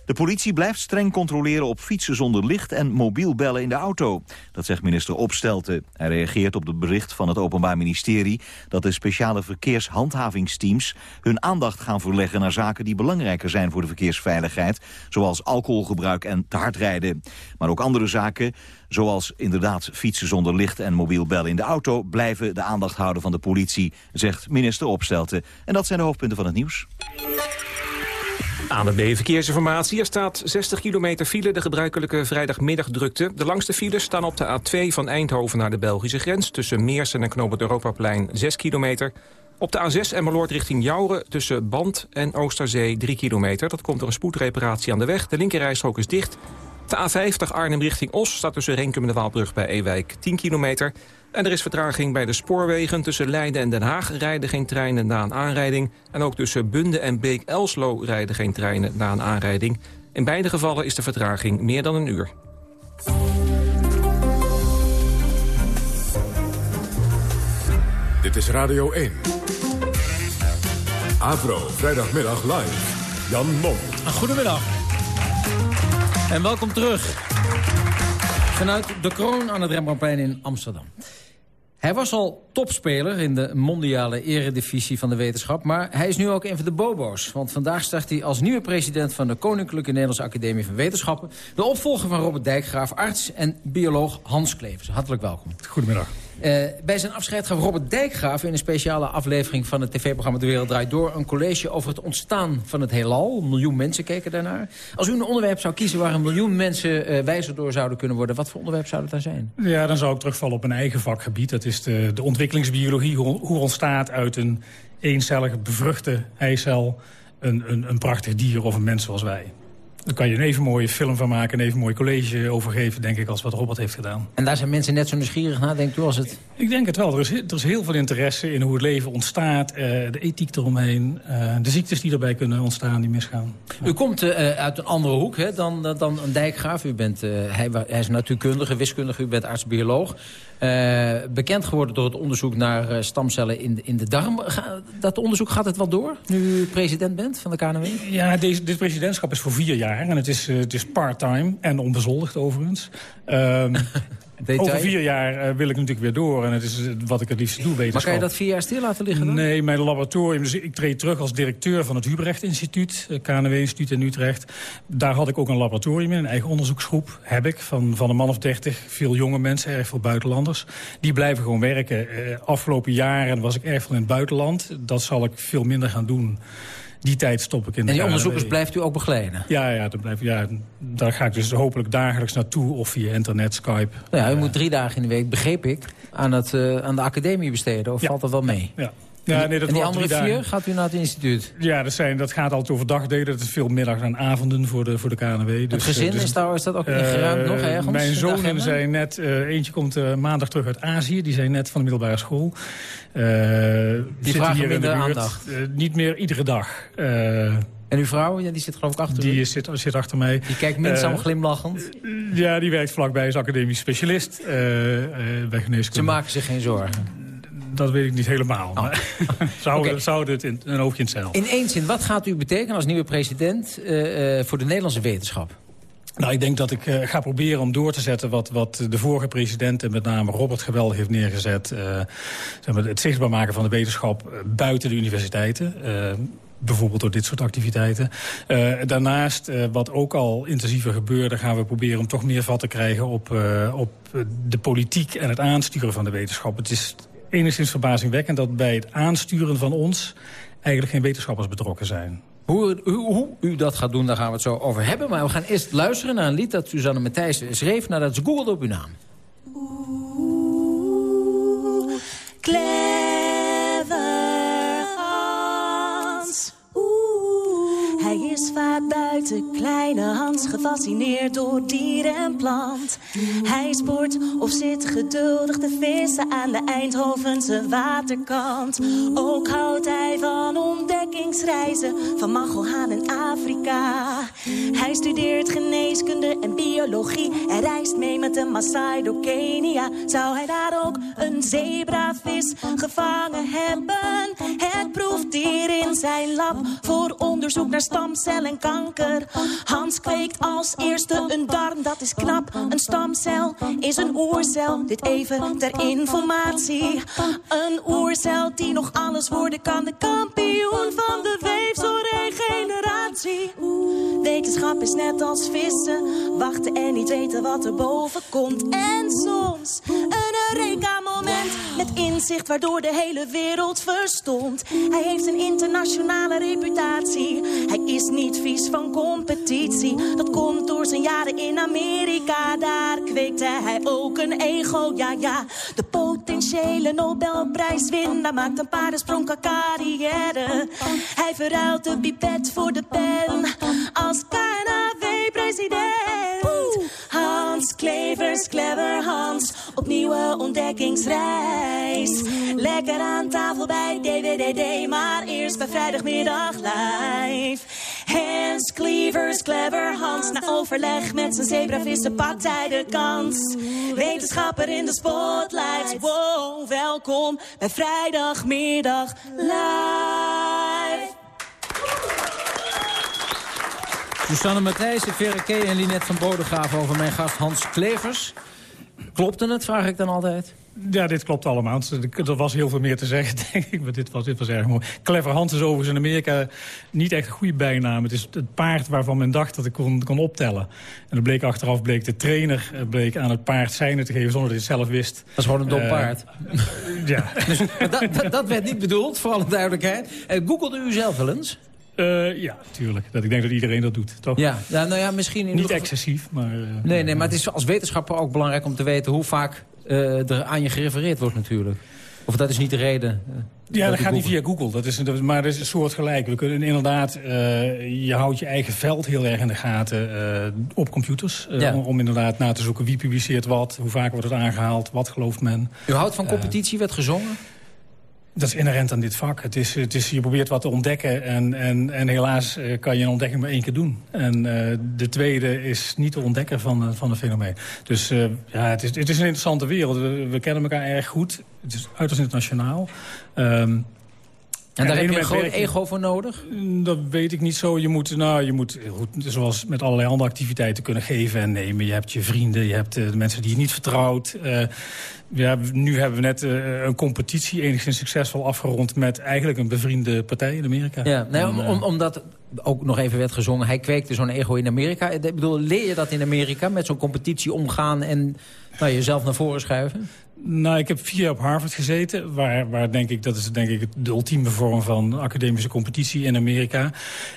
De politie blijft streng controleren op fietsen zonder licht en mobiel bellen in de auto. Dat zegt minister Opstelten. Hij reageert op het bericht van het Openbaar Ministerie... dat de speciale verkeershandhavingsteams hun aandacht gaan verleggen... naar zaken die belangrijker zijn voor de verkeersveiligheid... zoals alcoholgebruik en te hard rijden. Maar ook andere zaken, zoals inderdaad fietsen zonder licht... en mobiel bellen in de auto, blijven de aandacht houden van de politie... zegt minister Opstelten. En dat zijn de hoofdpunten van het nieuws. ANWB Verkeersinformatie. Er staat 60 kilometer file, de gebruikelijke vrijdagmiddagdrukte. De langste files staan op de A2 van Eindhoven naar de Belgische grens... tussen Meersen en Knoop het Europaplein 6 kilometer. Op de A6 Emmeloord richting Jouren tussen Band en Oosterzee 3 kilometer. Dat komt door een spoedreparatie aan de weg. De linkerrijstrook is dicht. De A50 Arnhem richting Os staat tussen Renkum en de Waalbrug bij Ewijk 10 kilometer. En er is vertraging bij de spoorwegen. Tussen Leiden en Den Haag rijden geen treinen na een aanrijding. En ook tussen Bunde en Beek-Elslo rijden geen treinen na een aanrijding. In beide gevallen is de vertraging meer dan een uur. Dit is Radio 1. Avro, vrijdagmiddag live. Jan Mom. Goedemiddag. En welkom terug. Vanuit de kroon aan het Rembrandtplein in Amsterdam. Hij was al topspeler in de mondiale eredivisie van de wetenschap... maar hij is nu ook een van de bobo's. Want vandaag start hij als nieuwe president van de Koninklijke Nederlandse Academie van Wetenschappen... de opvolger van Robert Dijkgraaf, arts en bioloog Hans Klevers. Hartelijk welkom. Goedemiddag. Uh, bij zijn afscheid gaf Robert Dijkgraaf in een speciale aflevering van het tv-programma De Wereld Draait Door... een college over het ontstaan van het heelal. Een miljoen mensen keken daarnaar. Als u een onderwerp zou kiezen waar een miljoen mensen uh, wijzer door zouden kunnen worden... wat voor onderwerp zou dat dan zijn? Ja, dan zou ik terugvallen op een eigen vakgebied. Dat is de, de ontwikkelingsbiologie. Hoe, hoe ontstaat uit een eencellige bevruchte eicel een, een, een prachtig dier of een mens zoals wij? Daar kan je een even mooie film van maken, een even mooi college over geven, denk ik, als wat Robert heeft gedaan. En daar zijn mensen net zo nieuwsgierig naar, denkt u, als het... Ik denk het wel. Er is, er is heel veel interesse in hoe het leven ontstaat, uh, de ethiek eromheen, uh, de ziektes die erbij kunnen ontstaan, die misgaan. U komt uh, uit een andere hoek hè, dan, dan een dijkgraaf. U bent, hij, hij is natuurkundige, wiskundige, u bent arts-bioloog. Bekend geworden door het onderzoek naar stamcellen in de, in de darm. Ga, dat onderzoek gaat het wel door, nu u president bent van de KNW? Ja, deze, dit presidentschap is voor vier jaar. En het is, uh, het is part-time en onbezoldigd overigens. Um, over vier jaar uh, wil ik natuurlijk weer door. En het is uh, wat ik het liefst doe, wetenschap. Maar kan je dat vier jaar stil laten liggen dan? Nee, mijn laboratorium. Dus ik treed terug als directeur van het Hubrecht Instituut. KNW-instituut in Utrecht. Daar had ik ook een laboratorium in. Een eigen onderzoeksgroep heb ik. Van, van een man of dertig. Veel jonge mensen, erg veel buitenlanders. Die blijven gewoon werken. afgelopen jaren was ik erg veel in het buitenland. Dat zal ik veel minder gaan doen die tijd stop ik in de En die KNW. onderzoekers blijft u ook begeleiden? Ja, ja, dan blijf, ja, daar ga ik dus hopelijk dagelijks naartoe of via internet, Skype. Nou ja, u moet drie dagen in de week, begreep ik, aan, het, uh, aan de academie besteden. Of ja. valt dat wel mee? Ja. Ja, En nee, dat en die andere vier dagen. gaat u naar het instituut? Ja, dat, zijn, dat gaat altijd over dagdelen. Dat is veel middagen en avonden voor de, voor de KNW. Het Dus, gezin eh, dus- is, daar, is dat ook Eh, ingeruimd nog ergens? Mijn zonen zijn net... eh, eentje komt eh, maandag terug uit Azië. Die zijn net van de middelbare school. Zitten vragen hier in de minder buurt. aandacht. Niet meer iedere dag. En uw vrouw, ja, die zit geloof ik achter die u? is- zit, zit achter mij. Die kijkt minzaam glimlachend. Ja, die werkt vlakbij als academisch specialist eh, bij geneeskunde. Ze maken zich geen zorgen. Dat weet ik niet helemaal. Maar zouden, Oké. zouden het in, een hoofdje in het zeil. In één zin, wat gaat u betekenen als nieuwe president eh, eh, voor de Nederlandse wetenschap? Nou, ik denk dat ik eh, ga proberen om door te zetten wat, wat de vorige president... en met name Robert geweldig heeft neergezet. zeg maar, het zichtbaar maken van de wetenschap buiten de universiteiten. bijvoorbeeld door dit soort activiteiten. Daarnaast, wat ook al intensiever gebeurde... gaan we proberen om toch meer vat te krijgen op, op de politiek... en het aansturen van de wetenschap. Het is enigszins verbazingwekkend dat bij het aansturen van ons... eigenlijk geen wetenschappers betrokken zijn. Hoe, hoe, hoe u dat gaat doen, daar gaan we het zo over hebben. Maar we gaan eerst luisteren naar een lied dat Suzanne Matthijs schreef... nadat ze googelde op uw naam. Clever Hij is vaak buiten kleine Hans, gefascineerd door dier en plant. Hij sport of zit geduldig te vissen aan de Eindhovense waterkant. Ook houdt hij van ontdekkingsreizen van Magelhaan in Afrika. Hij studeert geneeskunde en biologie en reist mee met de Maasai door Kenia. Zou hij daar ook een zebravis gevangen hebben? Het proefdier in zijn lab voor onderzoek naar stamcel en kanker. Hans kweekt als eerste een darm, dat is knap. Een stamcel is een oercel, dit even ter informatie. Een oercel die nog alles worden kan, de kampioen van de weefselregeneratie. Wetenschap is net als vissen, wachten en niet weten wat er boven komt. En soms een Eureka-moment met inzicht waardoor de hele wereld verstond. Hij heeft een internationale reputatie. Hij is niet vies van competitie. Dat komt door zijn jaren in Amerika. Daar kweekte hij ook een ego, ja ja. De potentiële Nobelprijswinnaar maakt een paardensprong carrière. Hij verruilt de pipet voor de pen als KNAW-president. Hans Klevers, clever Hans, op nieuwe ontdekkingsreis. Lekker aan tafel bij DWDD, maar eerst bij vrijdagmiddag live. Hans Cleavers, clever Hans, na overleg met zijn zebravissen pakt de kans. Wetenschapper in de spotlight, wow, welkom bij vrijdagmiddag live. Susanne Matthijs, Verre Kee en Linette van Bodegraven over mijn gast Hans Klevers. Klopte het, vraag ik dan altijd? Ja, dit klopt allemaal. Er was heel veel meer te zeggen, denk ik. Maar dit was, dit was erg mooi. Clever Hans is overigens in Amerika niet echt een goede bijnaam. Het is het paard waarvan men dacht dat ik kon, kon optellen. En dan bleek achteraf bleek de trainer bleek aan het paard seinen te geven zonder dat hij het zelf wist. Dat is gewoon een dom Eh, paard. ja. Dus, dat, dat, dat werd niet bedoeld, voor alle duidelijkheid. Uh, googelde u zelf wel eens? Eh, ja, tuurlijk. Dat, ik denk dat iedereen dat doet, toch? Ja, ja nou ja, misschien... In Niet geval- excessief, maar... eh, Nee, nee, maar het is als wetenschapper ook belangrijk om te weten... hoe vaak eh, er aan je gerefereerd wordt natuurlijk. Of dat is niet de reden. Ja, dat gaat niet via Google. Dat is, dat is- maar dat is een soort gelijk. We kunnen inderdaad, je houdt je eigen veld heel erg in de gaten op computers. Ja. om, om inderdaad na te zoeken wie publiceert wat, hoe vaak wordt het aangehaald, wat gelooft men. U houdt van competitie, werd gezongen? Dat is inherent aan dit vak. Het is, het is, je probeert wat te ontdekken en, en, en helaas eh, kan je een ontdekking maar één keer doen. En eh, de tweede is niet de ontdekker van, eh, van een fenomeen. Dus ja, het is, het is een interessante wereld. We, we kennen elkaar erg goed. Het is uiterst internationaal. Ehm, En daar heb je een groot je- ego voor nodig? Dat weet ik niet zo. Je moet, nou, je moet goed, zoals met allerlei andere activiteiten kunnen geven en nemen. Je hebt je vrienden, je hebt eh, de mensen die je niet vertrouwt. Eh, ja, nu hebben we net eh, een competitie enigszins succesvol afgerond... met eigenlijk een bevriende partij in Amerika. Ja, om, omdat ook nog even werd gezongen... hij kweekte zo'n ego in Amerika. Ik bedoel, leer je dat in Amerika, met zo'n competitie omgaan... en nou, jezelf naar voren schuiven? Nou, ik heb vier jaar op Harvard gezeten. Waar, waar denk ik, dat is denk ik de ultieme vorm van academische competitie in Amerika.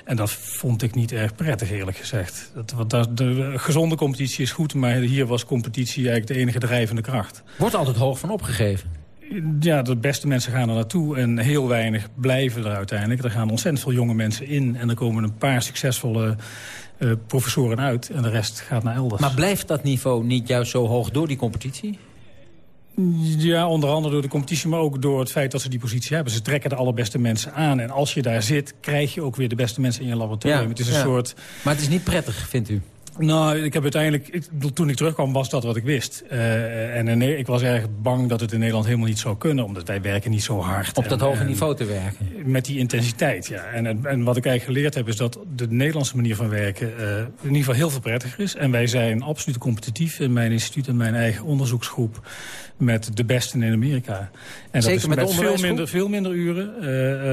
En dat vond ik niet erg prettig, eerlijk gezegd. Dat, de gezonde competitie is goed, maar hier was competitie eigenlijk de enige drijvende kracht. Wordt altijd hoog van opgegeven. Ja, de beste mensen gaan er naartoe en heel weinig blijven er uiteindelijk. Er gaan ontzettend veel jonge mensen in en er komen een paar succesvolle eh, professoren uit. En de rest gaat naar elders. Maar blijft dat niveau niet juist zo hoog door die competitie? Ja, onder andere door de competitie, maar ook door het feit dat ze die positie hebben. Ze trekken de allerbeste mensen aan. En als je daar zit, krijg je ook weer de beste mensen in je laboratorium. het is een ja. soort... Maar het is niet prettig, vindt u? Nou, ik heb uiteindelijk, ik, toen ik terugkwam was dat wat ik wist. Eh, en in ik was erg bang dat het in Nederland helemaal niet zou kunnen. Omdat wij werken niet zo hard. Op dat En- hoge en niveau te werken? Met die intensiteit, ja. En, en, wat ik eigenlijk geleerd heb is dat de Nederlandse manier van werken... eh, in ieder geval heel veel prettiger is. En wij zijn absoluut competitief in mijn instituut en mijn eigen onderzoeksgroep... met de besten in Amerika. En Zeker dat is met veel minder, veel minder uren,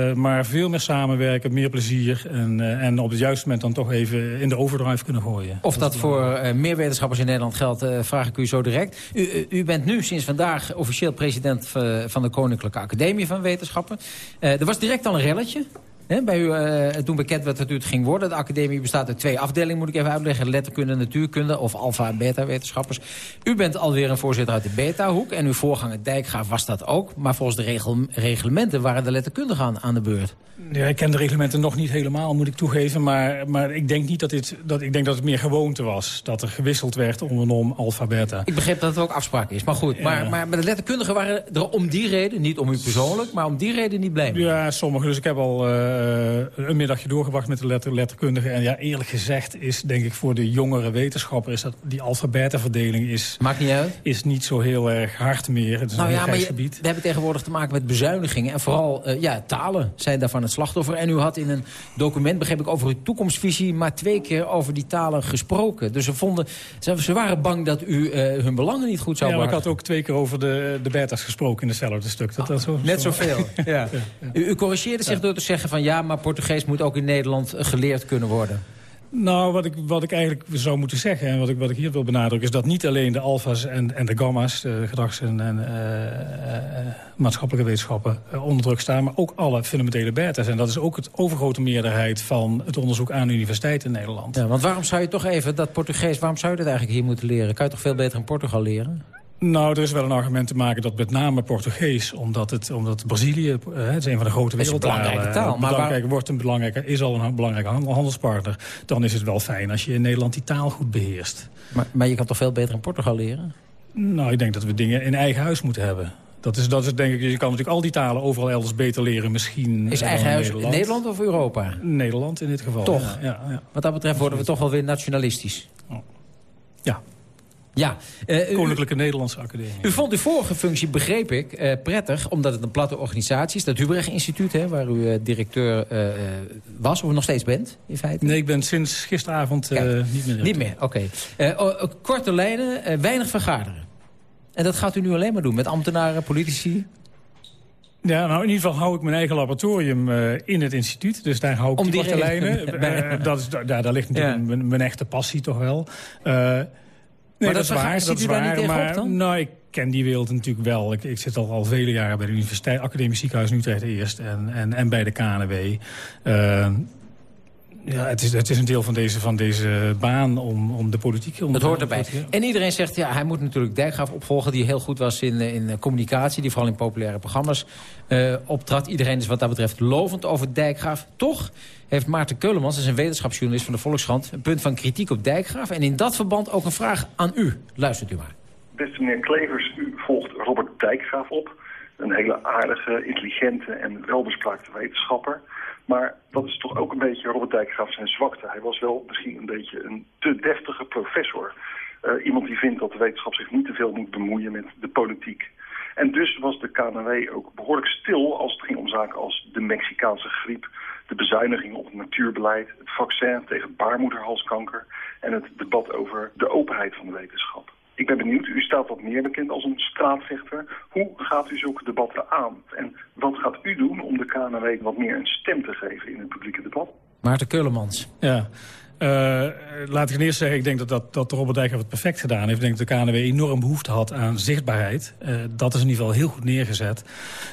eh, maar veel meer samenwerken, meer plezier... En, en op het juiste moment dan toch even in de overdrive kunnen gooien. Of dat voor eh, meer wetenschappers in Nederland geldt, eh, vraag ik u zo direct. U, u- u bent nu sinds vandaag officieel president van de Koninklijke Academie van Wetenschappen. Eh, er was direct al een relletje. Bij u, eh, toen bekend werd dat u het ging worden. De academie bestaat uit twee afdelingen, moet ik even uitleggen. Letterkunde natuurkunde, of alfa- en beta-wetenschappers. U bent alweer een voorzitter uit de beta-hoek. En uw voorganger Dijkgraaf was dat ook. Maar volgens de reglementen waren de letterkundigen aan, aan de beurt. Ja, ik ken de reglementen nog niet helemaal, moet ik toegeven. Maar, maar ik denk niet dat dit, dat, ik denk dat het meer gewoonte was. Dat er gewisseld werd om en om alfa, beta. Ik begreep dat het ook afspraak is. Maar goed, maar, maar, maar de letterkundigen waren er om die reden, niet om u persoonlijk... maar om die reden niet blij mee. Ja, sommigen. Dus ik heb al eh, een middagje doorgebracht met de letter, letterkundigen. En ja, eerlijk gezegd is denk ik voor de jongere wetenschapper... is dat die alfa-beta-verdeling is, Maakt niet uit. is niet zo heel erg hard meer. Het is Nou een ja, maar je- we hebben tegenwoordig te maken met bezuinigingen. En vooral eh, ja, talen zijn daarvan het slachtoffer. En u had in een document, begreep ik, over uw toekomstvisie... maar twee keer over die talen gesproken. Dus ze, vonden, ze, waren bang dat u eh, hun belangen niet goed zou Ja, maar ik had ook twee keer over de, de beta's gesproken in hetzelfde stuk. Dat, dat zo, Net zo- zoveel, ja. U, u corrigeerde zich door te zeggen van... ja, maar Portugees moet ook in Nederland geleerd kunnen worden. Nou, wat ik, wat ik eigenlijk zou moeten zeggen... en wat ik, wat ik hier wil benadrukken... is dat niet alleen de alfa's en, en de gamma's... de gedrags- en, eh, eh, maatschappelijke wetenschappen eh, onder druk staan... maar ook alle fundamentele beta's. En dat is ook het overgrote meerderheid van het onderzoek aan de universiteit in Nederland. Ja, want waarom zou je toch even dat Portugees... waarom zou je dat eigenlijk hier moeten leren? Kan je toch veel beter in Portugal leren? Nou, er is wel een argument te maken dat met name Portugees... omdat, het, omdat Brazilië, eh, het is een van de grote Het is een wereldtalen... belangrijke taal, maar belangrijk, waar- wordt een belangrijke, is al een belangrijke handel- handelspartner. Dan is het wel fijn als je in Nederland die taal goed beheerst. Maar, maar je kan toch veel beter in Portugal leren? Nou, ik denk dat we dingen in eigen huis moeten hebben. Dat is, dat is denk ik, je kan natuurlijk al die talen overal elders beter leren misschien. Is eh, eigen dan huis in Nederland of Europa? Nederland in dit geval. Toch? Ja, ja, ja. Wat dat betreft worden we toch wel weer nationalistisch. Ja. Ja. eh, u- Koninklijke Nederlandse Academie. U vond uw vorige functie, begreep ik, eh, prettig... omdat het een platte organisatie is. Dat Hubrecht Instituut, hè, waar u eh, directeur was... of nog steeds bent, in feite. Nee, ik ben sinds gisteravond Kijk, niet meer. Niet meer, oké. Oh, korte lijnen, weinig vergaderen. En dat gaat u nu alleen maar doen met ambtenaren, politici. Ja, nou in ieder geval hou ik mijn eigen laboratorium in het instituut. Dus daar hou ik Om die lijnen. Dat is, daar, daar ligt natuurlijk Ja. mijn, mijn echte passie toch wel. Eh, nee, dat dat is waar. Dat is u daar niet waar. Maar dan? nou, ik ken die wereld natuurlijk wel. Ik, ik zit al, al vele jaren bij de Universiteit, Academisch Ziekenhuis Utrecht eerst. En, en, en bij de KNW. Eh, ja, het is, het is een deel van deze, van deze baan om, om de politiek... Om Dat hoort erbij. Ja. En iedereen zegt, ja, hij moet natuurlijk Dijkgraaf opvolgen... die heel goed was in, in communicatie, die vooral in populaire programma's eh, optrad. Iedereen is wat dat betreft lovend over Dijkgraaf. Toch heeft Maarten Keulemans, dat is een wetenschapsjournalist van de Volkskrant... een punt van kritiek op Dijkgraaf. En in dat verband ook een vraag aan u. Luistert u maar. Beste meneer Klevers, u volgt Robert Dijkgraaf op. Een hele aardige, intelligente en welbespraakte wetenschapper. Maar dat is toch ook een beetje Robert Dijkgraaf zijn zwakte. Hij was wel misschien een beetje een te deftige professor. Eh, iemand die vindt dat de wetenschap zich niet te veel moet bemoeien met de politiek. En dus was de KNW ook behoorlijk stil als het ging om zaken als de Mexicaanse griep, de bezuinigingen op het natuurbeleid, het vaccin tegen baarmoederhalskanker en het debat over de openheid van de wetenschap. Ik ben benieuwd, u staat wat meer bekend als een straatvechter. Hoe gaat u zulke debatten aan? En wat gaat u doen om de KNW wat meer een stem te geven in het publieke debat? Maarten Keulemans. Ja. Eh, laat ik ten eerste zeggen, ik denk dat, dat, dat Robert Dijkgraaf het perfect gedaan heeft. Ik denk dat de KNW enorm behoefte had aan zichtbaarheid. Eh, dat is in ieder geval heel goed neergezet.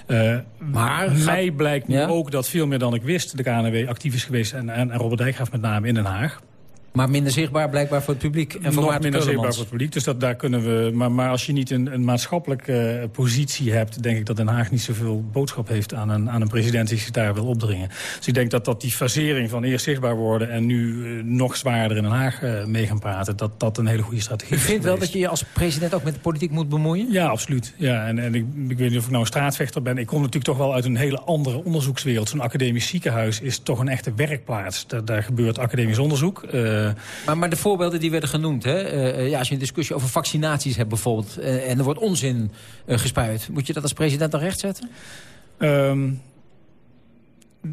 Eh, Maar mij gaat- blijkt nu Ja? ook dat veel meer dan ik wist... de KNW actief is geweest en, en, en Robert Dijkgraaf met name in Den Haag. Maar minder zichtbaar blijkbaar voor het publiek. En voor nog minder zichtbaar voor het publiek. Dus dat, daar kunnen we. Maar, maar als je niet een, een maatschappelijke eh, positie hebt, denk ik dat Den Haag niet zoveel boodschap heeft aan een, aan een president die zich daar wil opdringen. Dus ik denk dat, dat die fasering van eerst zichtbaar worden en nu eh, nog zwaarder in Den Haag eh, mee gaan praten, dat dat een hele goede strategie U is. vindt wel geweest. dat je je als president ook met de politiek moet bemoeien? Ja, absoluut. Ja, en en ik, ik weet niet of ik nou een straatvechter ben. Ik kom natuurlijk toch wel uit een hele andere onderzoekswereld. Zo'n academisch ziekenhuis is toch een echte werkplaats. Daar, daar gebeurt academisch onderzoek. Eh, Maar, maar de voorbeelden die werden genoemd, hè? eh, eh, ja, als je een discussie over vaccinaties hebt bijvoorbeeld... en er wordt onzin gespuit, moet je dat als president dan rechtzetten? Ehm,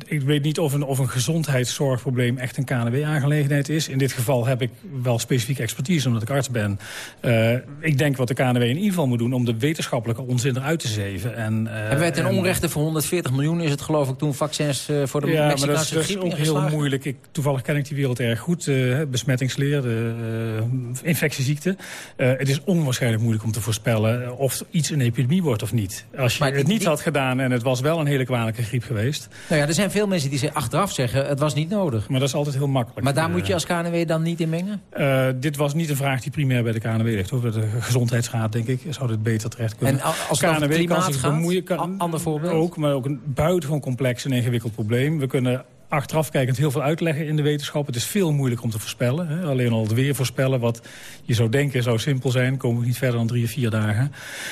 ik weet niet of een, of een gezondheidszorgprobleem echt een KNW-aangelegenheid is. In dit geval heb ik wel specifieke expertise omdat ik arts ben. Eh, ik denk wat de KNW in ieder geval moet doen om de wetenschappelijke onzin eruit te zeven. En, eh, Hebben wij ten en- onrechte voor 140 miljoen is het geloof ik toen vaccins eh, voor de ja, maar dat is, dat is ook heel moeilijk. Ik, toevallig ken ik die wereld erg goed. besmettingsleer, de, infectieziekte. Eh, het is onwaarschijnlijk moeilijk om te voorspellen of iets een epidemie wordt of niet. Als je Maar het niet die- had gedaan en het was wel een hele kwalijke griep geweest. Nou ja, er zijn veel mensen die ze achteraf zeggen, het was niet nodig. Maar dat is altijd heel makkelijk. Maar daar Eh, moet je als KNW dan niet in mengen? Eh, dit was niet een vraag die primair bij de KNW ligt. Hoor. Bij de Gezondheidsraad, denk ik, zou dit beter terecht kunnen. En al- als over het klimaat kan zich gaat, bemoeien, kan, ander voorbeeld? Ook, maar ook een buitengewoon complex en ingewikkeld probleem. We kunnen achteraf kijkend heel veel uitleggen in de wetenschap. Het is veel moeilijk om te voorspellen. Hè. Alleen al het weer voorspellen, wat je zou denken zou simpel zijn... komen we niet verder dan drie of vier dagen.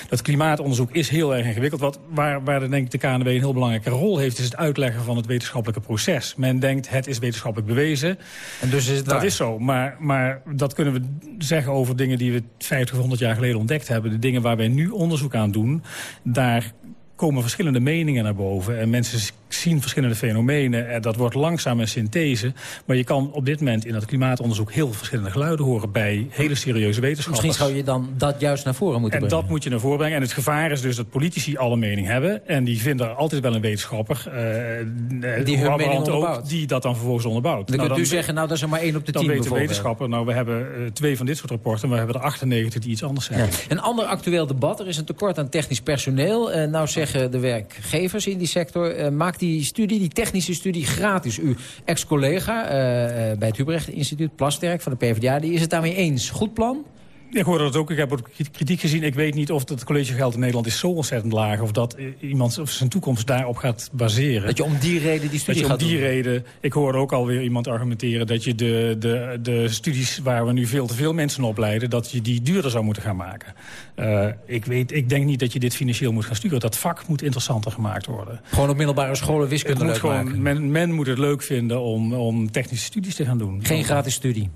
Dat klimaatonderzoek is heel erg ingewikkeld. Wat, waar, waar de, denk ik de KNW een heel belangrijke rol heeft... is het uitleggen van het wetenschappelijke proces. Men denkt, het is wetenschappelijk bewezen. En dus is het Dat waar. is zo, maar, maar dat kunnen we zeggen over dingen die we 50 of 100 jaar geleden ontdekt hebben. De dingen waar wij nu onderzoek aan doen, daar komen verschillende meningen naar boven. En mensen zien verschillende fenomenen. En dat wordt langzaam een synthese. Maar je kan op dit moment in dat klimaatonderzoek heel verschillende geluiden horen bij hele serieuze wetenschappers. Misschien zou je dan dat juist naar voren moeten En brengen. dat moet je naar voren brengen. En het gevaar is dus dat politici alle mening hebben. En die vinden altijd wel een wetenschapper. eh, eh, Die hun mening ook. Die dat dan vervolgens onderbouwt. Dan Nou, kunt u zeggen, nou dat is er maar één op de dan tien weet de bijvoorbeeld. wetenschapper, nou we hebben eh, twee van dit soort rapporten... maar we hebben er 98 die iets anders Ja. zeggen. Een ander actueel debat, er is een tekort aan technisch personeel. Eh, nou zeggen de werkgevers in die sector, eh, die studie, die technische studie gratis. Uw ex-collega eh, eh, bij het Hubrecht Instituut, Plasterk van de PvdA, die is het daarmee eens. Goed plan? Ik hoorde dat ook, ik heb ook kritiek gezien. Ik weet niet of het collegegeld in Nederland is zo ontzettend laag... of dat eh, iemand of zijn toekomst daarop gaat baseren. Dat je om die reden die studie dat je om gaat die doen. reden... Ik hoorde ook alweer iemand argumenteren dat je de, de, de studies... waar we nu veel te veel mensen opleiden... dat je die duurder zou moeten gaan maken. Eh, ik, weet, ik denk niet dat je dit financieel moet gaan sturen. Dat vak moet interessanter gemaakt worden. Gewoon op middelbare scholen wiskunde leuk maken. gewoon, men, men moet het leuk vinden om, om technische studies te gaan doen. Geen gratis studie.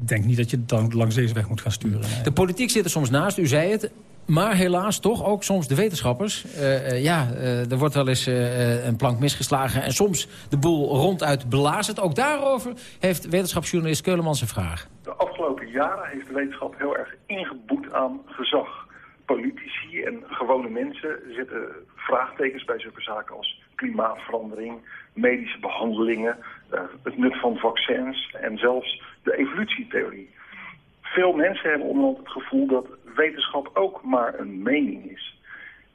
Ik denk niet dat je het dan langs deze weg moet gaan sturen. nee. De politiek zit er soms naast, u zei het. Maar helaas toch ook soms de wetenschappers. Eh, eh, ja, eh, er wordt wel eens een plank misgeslagen... en soms de boel ronduit belazerd. Ook daarover heeft wetenschapsjournalist Keulemans een vraag. De afgelopen jaren heeft de wetenschap heel erg ingeboet aan gezag. Politici en gewone mensen zetten vraagtekens bij zulke zaken als klimaatverandering, medische behandelingen, eh, het nut van vaccins en zelfs de evolutietheorie. Veel mensen hebben onderhand het gevoel dat wetenschap ook maar een mening is.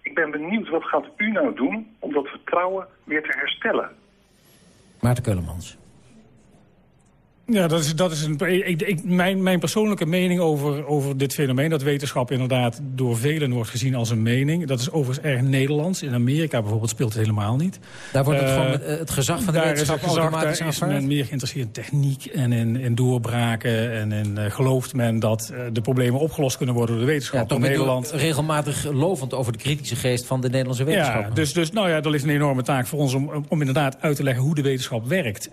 Ik ben benieuwd, wat gaat u nou doen om dat vertrouwen weer te herstellen? Maarten Keulemans. Ja, dat is, dat is een, ik, ik, mijn, mijn persoonlijke mening over, over dit fenomeen... dat wetenschap inderdaad door velen wordt gezien als een mening. Dat is overigens erg Nederlands. In Amerika bijvoorbeeld speelt het helemaal niet. Daar wordt het Eh, gewoon het gezag van de wetenschap gezag, automatisch daar is aanvaard? men meer geïnteresseerd in techniek en in, in doorbraken. En in, eh, gelooft men dat eh, de problemen opgelost kunnen worden door de wetenschap. Ja, toch Nederland regelmatig lovend over de kritische geest van de Nederlandse wetenschap. ja, dus, dus nou ja, er ligt een enorme taak voor ons om, om inderdaad uit te leggen hoe de wetenschap werkt.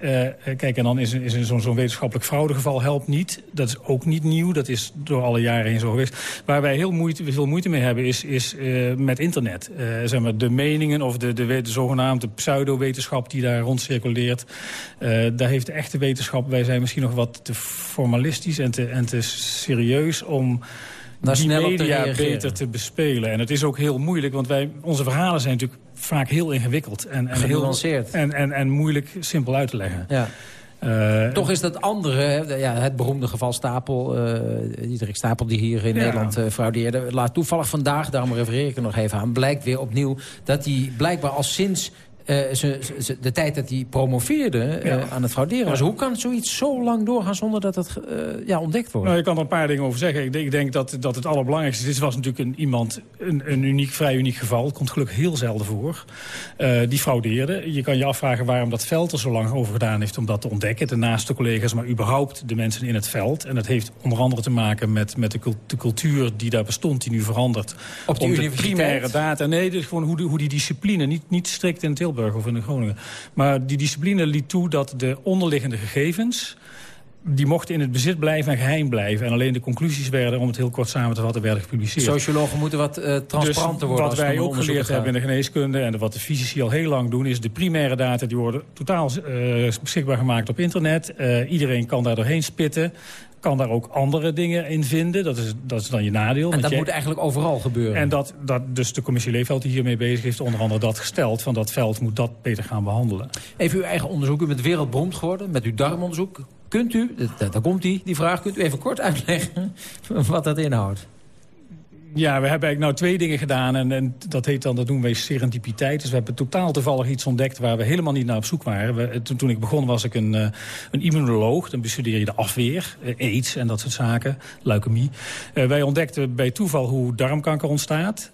Kijk, en dan is, is zo'n zo'n wetenschappelijk fraudegeval helpt niet. Dat is ook niet nieuw, dat is door alle jaren heen zo geweest. Waar wij heel moeite, veel moeite mee hebben is, is eh, met internet. Eh, zeg maar, de meningen of de, de, de zogenaamde pseudo-wetenschap die daar rondcirculeert. eh, daar heeft de echte wetenschap, wij zijn misschien nog wat te formalistisch en te, en te serieus om Daar die te media beter te bespelen. En het is ook heel moeilijk, want wij, onze verhalen zijn natuurlijk vaak heel ingewikkeld. En, en, heel, en, en, en moeilijk simpel uit te leggen. Ja. Eh, Toch is dat andere, hè, ja, het beroemde geval Stapel, eh Diederik Stapel die hier in Ja. Nederland eh, fraudeerde. Laat toevallig vandaag, daarom refereer ik er nog even aan, blijkt weer opnieuw dat hij blijkbaar al sinds eh, ze, ze- ze- de tijd dat hij promoveerde eh, Ja. aan het frauderen was. Ja. Hoe kan zoiets zo lang doorgaan zonder dat het eh, ja, ontdekt wordt? Nou, je kan er een paar dingen over zeggen. Ik denk, ik denk dat, dat het allerbelangrijkste is... Dit was natuurlijk een, iemand, een, een uniek, vrij uniek geval. Het komt gelukkig heel zelden voor. Die fraudeerde. Je kan je afvragen waarom dat veld er zo lang over gedaan heeft... om dat te ontdekken. De naaste collega's, maar überhaupt de mensen in het veld. En dat heeft onder andere te maken met, met de, cult- de cultuur die daar bestond... die nu verandert. Op die om de primaire data... Nee, dus gewoon hoe, de, hoe die discipline... Niet, niet strikt in Tilburg of in Groningen... maar die discipline liet toe dat de onderliggende gegevens die mochten in het bezit blijven en geheim blijven. En alleen de conclusies werden, om het heel kort samen te vatten, werden gepubliceerd. Sociologen moeten wat eh, transparanter dus worden. wat wij ook geleerd hebben in de geneeskunde... en wat de fysici al heel lang doen... is de primaire data die worden totaal eh, beschikbaar gemaakt op internet. Eh, iedereen kan daar doorheen spitten. Kan daar ook andere dingen in vinden. Dat is, dat is dan je nadeel. En dat jij- moet eigenlijk overal gebeuren. en dat, dat, dus de commissie Leefveld die hiermee bezig is... heeft onder andere dat gesteld. Van dat veld moet dat beter gaan behandelen. Even uw eigen onderzoek. U bent wereldberoemd geworden met uw darmonderzoek. Kunt u, daar komt die, die vraag, kunt u even kort uitleggen wat dat inhoudt? Ja, we hebben eigenlijk nou twee dingen gedaan. En, en dat, heet dan, dat doen wij serendipiteit. Dus we hebben totaal toevallig iets ontdekt waar we helemaal niet naar op zoek waren. We, toen, toen ik begon was ik een, eh, een immunoloog. Dan bestudeer je de afweer, eh, aids en dat soort zaken, leukemie. Eh, wij ontdekten bij toeval hoe darmkanker ontstaat.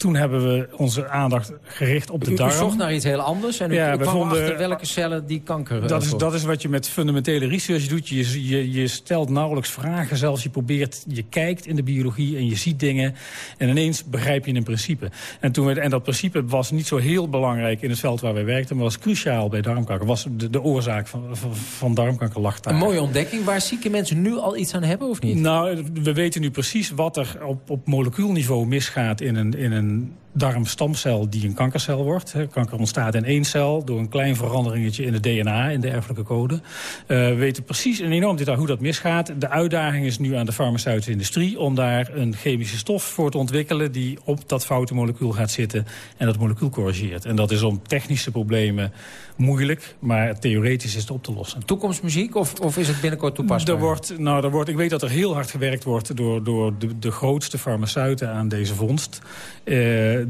Toen hebben we onze aandacht gericht op de U, u darm. zocht naar iets heel anders en u, Ja, u we kwam vonden- achter welke cellen die kanker... eh, Dat is, dat is wat je met fundamentele research doet. Je, je, je stelt nauwelijks vragen zelfs. Je probeert, je kijkt in de biologie en je ziet dingen. En ineens begrijp je een principe. En, toen we, en dat principe was niet zo heel belangrijk in het veld waar wij werkten. Maar was cruciaal bij darmkanker. Was de, de oorzaak van, van, van darmkanker lag daar. Een mooie ontdekking waar zieke mensen nu al iets aan hebben of niet? Nou, we weten nu precies wat er op, op molecuulniveau misgaat in een, in een um, darmstamcel die een kankercel wordt. Kanker ontstaat in één cel door een klein veranderingetje in het DNA, in de erfelijke code. Eh, we weten precies en enorm detail hoe dat misgaat. De uitdaging is nu aan de farmaceutische industrie om daar een chemische stof voor te ontwikkelen die op dat foute molecuul gaat zitten en dat molecuul corrigeert. En dat is om technische problemen moeilijk, maar theoretisch is het op te lossen. Toekomstmuziek of, of is het binnenkort toepasbaar? Er wordt, nou, er wordt, ik weet dat er heel hard gewerkt wordt door, door de, de grootste farmaceuten aan deze vondst. Eh,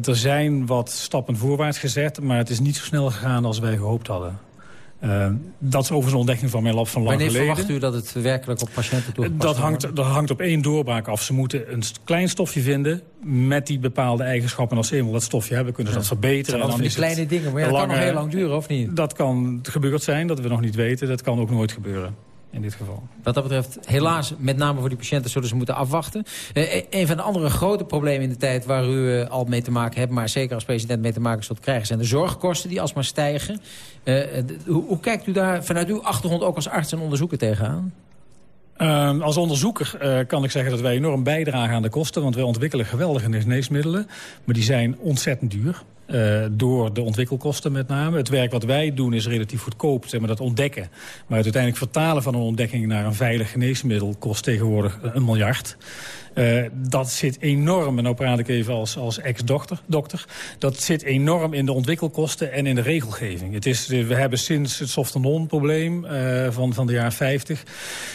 er zijn wat stappen voorwaarts gezet, maar het is niet zo snel gegaan als wij gehoopt hadden. Eh, dat is overigens een ontdekking van mijn lab van lang Wanneer geleden. verwacht u dat het werkelijk op patiënten toegepast Dat hangt, dat hangt op één doorbraak af. Ze moeten een klein stofje vinden met die bepaalde eigenschappen. En als ze eenmaal dat stofje hebben, kunnen ze dat verbeteren. Zijn van die kleine dingen, maar ja, dat kan nog heel lang duren, of niet? Dat kan gebeurd zijn, dat we nog niet weten. Dat kan ook nooit gebeuren, in dit geval. Wat dat betreft, helaas, met name voor die patiënten zullen ze moeten afwachten. Eh, e- een van de andere grote problemen in de tijd waar u eh, al mee te maken hebt... maar zeker als president mee te maken zult krijgen... zijn de zorgkosten die alsmaar stijgen. Eh, hoe, hoe kijkt u daar vanuit uw achtergrond ook als arts en onderzoeker tegenaan? Ehm, als onderzoeker eh, kan ik zeggen dat wij enorm bijdragen aan de kosten. Want wij ontwikkelen geweldige geneesmiddelen. Maar die zijn ontzettend duur. eh, door de ontwikkelkosten met name. Het werk wat wij doen is relatief goedkoop, zeg maar dat ontdekken. Maar het uiteindelijk vertalen van een ontdekking naar een veilig geneesmiddel kost tegenwoordig een miljard. Eh, dat zit enorm, en nou praat ik even als, als ex-dokter, dokter, dat zit enorm in de ontwikkelkosten en in de regelgeving. Het is, we hebben sinds het soft probleem eh, van, van de jaren 50...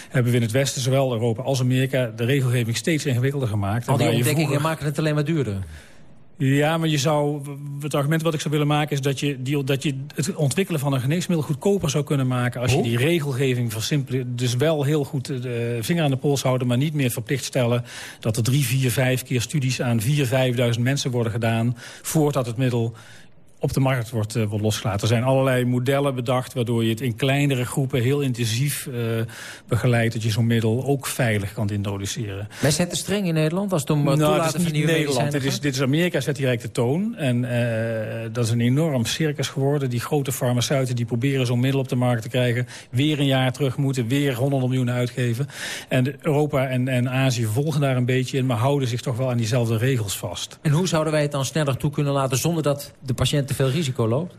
hebben we in het Westen, zowel Europa als Amerika... de regelgeving steeds ingewikkelder gemaakt. Al die ontdekkingen vroeger- maken het alleen maar duurder. Ja, maar je zou, het argument wat ik zou willen maken is dat je, die, dat je het ontwikkelen van een geneesmiddel goedkoper zou kunnen maken als je die regelgeving versimpelt. Dus wel heel goed de vinger aan de pols houden, maar niet meer verplicht stellen dat er drie, vier, vijf keer studies aan vier, vijfduizend mensen worden gedaan voordat het middel op de markt wordt, eh, wordt losgelaten. Er zijn allerlei modellen bedacht waardoor je het in kleinere groepen heel intensief eh, begeleidt dat je zo'n middel ook veilig kan introduceren. Wij te streng in Nederland als het om het Nou, toelaten van nieuwe Nederland. Dit is, dit is Amerika, zet direct de toon. En eh, dat is een enorm circus geworden. Die grote farmaceuten die proberen zo'n middel op de markt te krijgen. Weer een jaar terug moeten, weer honderden miljoenen uitgeven. En Europa en, en Azië volgen daar een beetje in... maar houden zich toch wel aan diezelfde regels vast. En hoe zouden wij het dan sneller toe kunnen laten... zonder dat de patiënt te veel risico loopt?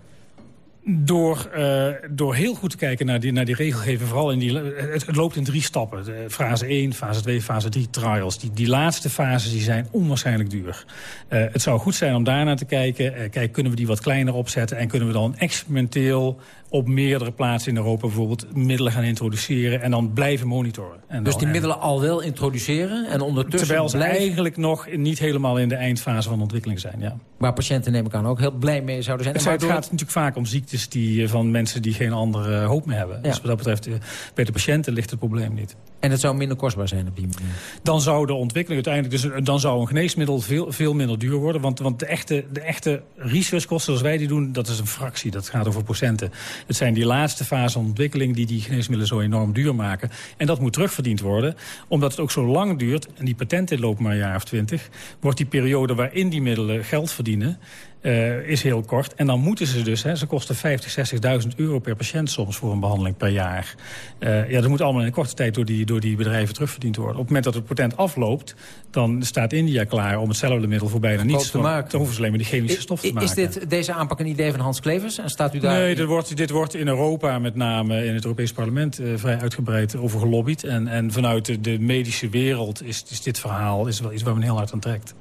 Door, eh, door heel goed te kijken naar die, naar die regelgeving, vooral in die, het, loopt in drie stappen. Fase 1, fase 2, fase 3 trials. Die, die laatste fases die zijn onwaarschijnlijk duur. Eh, het zou goed zijn om daarna te kijken. eh, kijk, kunnen we die wat kleiner opzetten en kunnen we dan experimenteel op meerdere plaatsen in Europa bijvoorbeeld middelen gaan introduceren en dan blijven monitoren. En Dus die en- middelen al wel introduceren en ondertussen Terwijl ze blijven... eigenlijk nog niet helemaal in de eindfase van ontwikkeling zijn. Ja. Waar patiënten neem ik aan ook heel blij mee zouden zijn. Het, Maar het door- gaat natuurlijk vaak om ziektes die, eh, van mensen die geen andere eh, hoop meer hebben. Dus wat dat betreft, eh, bij de patiënten ligt het probleem niet. En het zou minder kostbaar zijn op die manier. Dan zou de ontwikkeling uiteindelijk... Dus, dan zou een geneesmiddel veel, veel minder duur worden. Want, want de, echte, de echte researchkosten zoals wij die doen... dat is een fractie, dat gaat over procenten. Het zijn die laatste fase ontwikkeling... die die geneesmiddelen zo enorm duur maken. En dat moet terugverdiend worden. Omdat het ook zo lang duurt... en die patenten lopen maar een jaar of twintig... wordt die periode waarin die middelen geld verdienen... eh, is heel kort. En dan moeten ze dus, hè, ze kosten 50, 60.000 euro per patiënt soms voor een behandeling per jaar. Eh, ja, dat moet allemaal in een korte tijd door die, door die bedrijven terugverdiend worden. Op het moment dat het patent afloopt, dan staat India klaar om hetzelfde middel voor bijna niets te maken. Dan hoeven ze alleen maar die chemische stof te maken. Is dit, deze aanpak een idee van Hans Klevers? En staat u daar... Nee, dit wordt, dit wordt in Europa, met name in het Europees Parlement... eh, vrij uitgebreid over gelobbyd. En, en vanuit de, de medische wereld is, is dit verhaal is wel iets waar men heel hard aan trekt.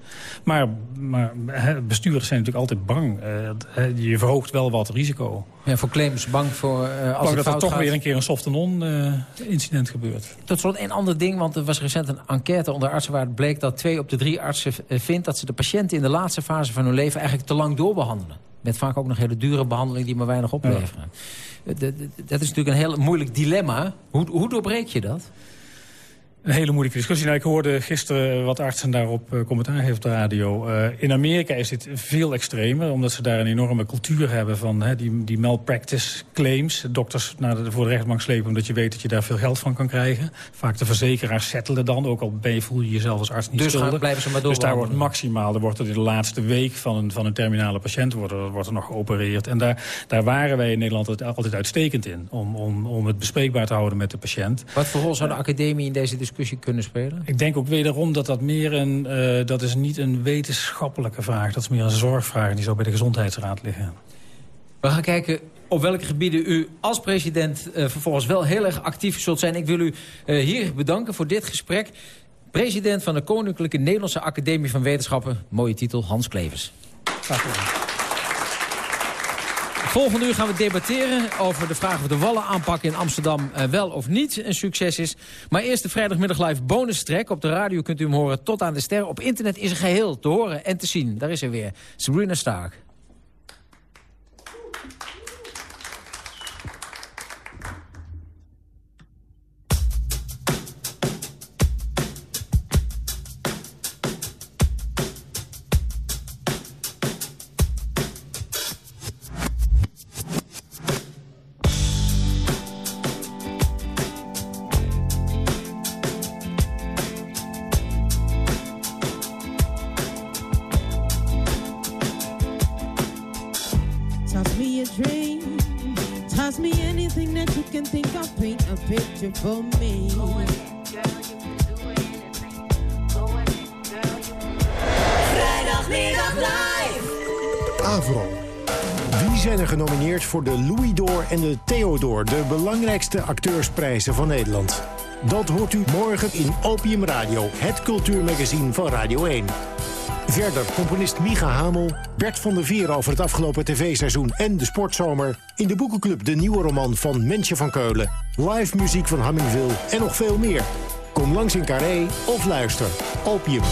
Maar, maar hè, bestuurders zijn natuurlijk altijd bang. Eh, je verhoogt wel wat risico. Ja, voor claims bang voor eh, als Bang dat er toch gaat. weer een keer een soft non-incident gebeurt. Tot slot een ander ding, want er was recent een enquête onder artsen... waar het bleek dat twee op de drie artsen eh, vindt... dat ze de patiënten in de laatste fase van hun leven eigenlijk te lang doorbehandelen. Met vaak ook nog hele dure behandelingen die maar weinig opleveren. Eh, Dat is natuurlijk een heel moeilijk dilemma. Hoe, hoe doorbreek je dat? Een hele moeilijke discussie. Nou, ik hoorde gisteren wat artsen daarop eh, commentaar geven op de radio. Eh, in Amerika is dit veel extremer, omdat ze daar een enorme cultuur hebben van hè, die, die malpractice claims. Dokters naar de, voor de rechtbank slepen omdat je weet dat je daar veel geld van kan krijgen. Vaak de verzekeraars settelen dan, ook al ben je, voel je jezelf als arts niet Dus schuldig. blijven ze maar Dus daar wordt maximaal, er wordt er in de laatste week van een, van een terminale patiënt wordt er, wordt er nog geopereerd. En daar, daar waren wij in Nederland altijd, altijd uitstekend in, om, om, om het bespreekbaar te houden met de patiënt. Wat voor rol zou de academie in deze discussie kunnen spelen? Ik denk ook wederom dat dat meer een... eh, dat is niet een wetenschappelijke vraag. Dat is meer een zorgvraag. Die zou bij de Gezondheidsraad liggen. We gaan kijken op welke gebieden u als president eh, vervolgens wel heel erg actief zult zijn. Ik wil u eh, hier bedanken voor dit gesprek. President van de Koninklijke Nederlandse Academie van Wetenschappen. Mooie titel, Hans Klevers. Volgende uur gaan we debatteren over de vraag of de wallenaanpak in Amsterdam eh, wel of niet een succes is. Maar eerst de vrijdagmiddag live bonus track. Op de radio kunt u hem horen tot aan de ster. Op internet is er geheel te horen en te zien. Daar is er weer. Sabrina Stark. Voor de Louis d'Or en de Theodor... de belangrijkste acteursprijzen van Nederland? Dat hoort u morgen in Opium Radio, het cultuurmagazine van Radio 1. Verder componist Micha Hamel, Bert van der Veer over het afgelopen tv-seizoen en de sportzomer. In de boekenclub de nieuwe roman van Mensje van Keulen. Live muziek van Hammingville en nog veel meer. Kom langs in Carré of luister. Opium.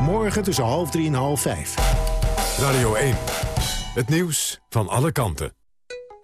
Morgen tussen half drie en half vijf. Radio 1. Het nieuws van alle kanten.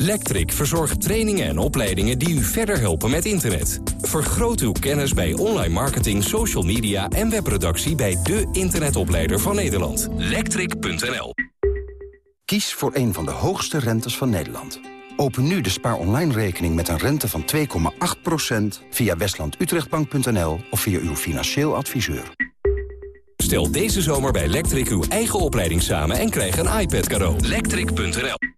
Lectric verzorgt trainingen en opleidingen die u verder helpen met internet. Vergroot uw kennis bij online marketing, social media en webproductie bij de internetopleider van Nederland. Lectric.nl Kies voor een van de hoogste rentes van Nederland. Open nu de spaar online rekening met een rente van 2,8% via westlandutrechtbank.nl of via uw financieel adviseur. Stel deze zomer bij Lectric uw eigen opleiding samen en krijg een iPad cadeau. Lectric.nl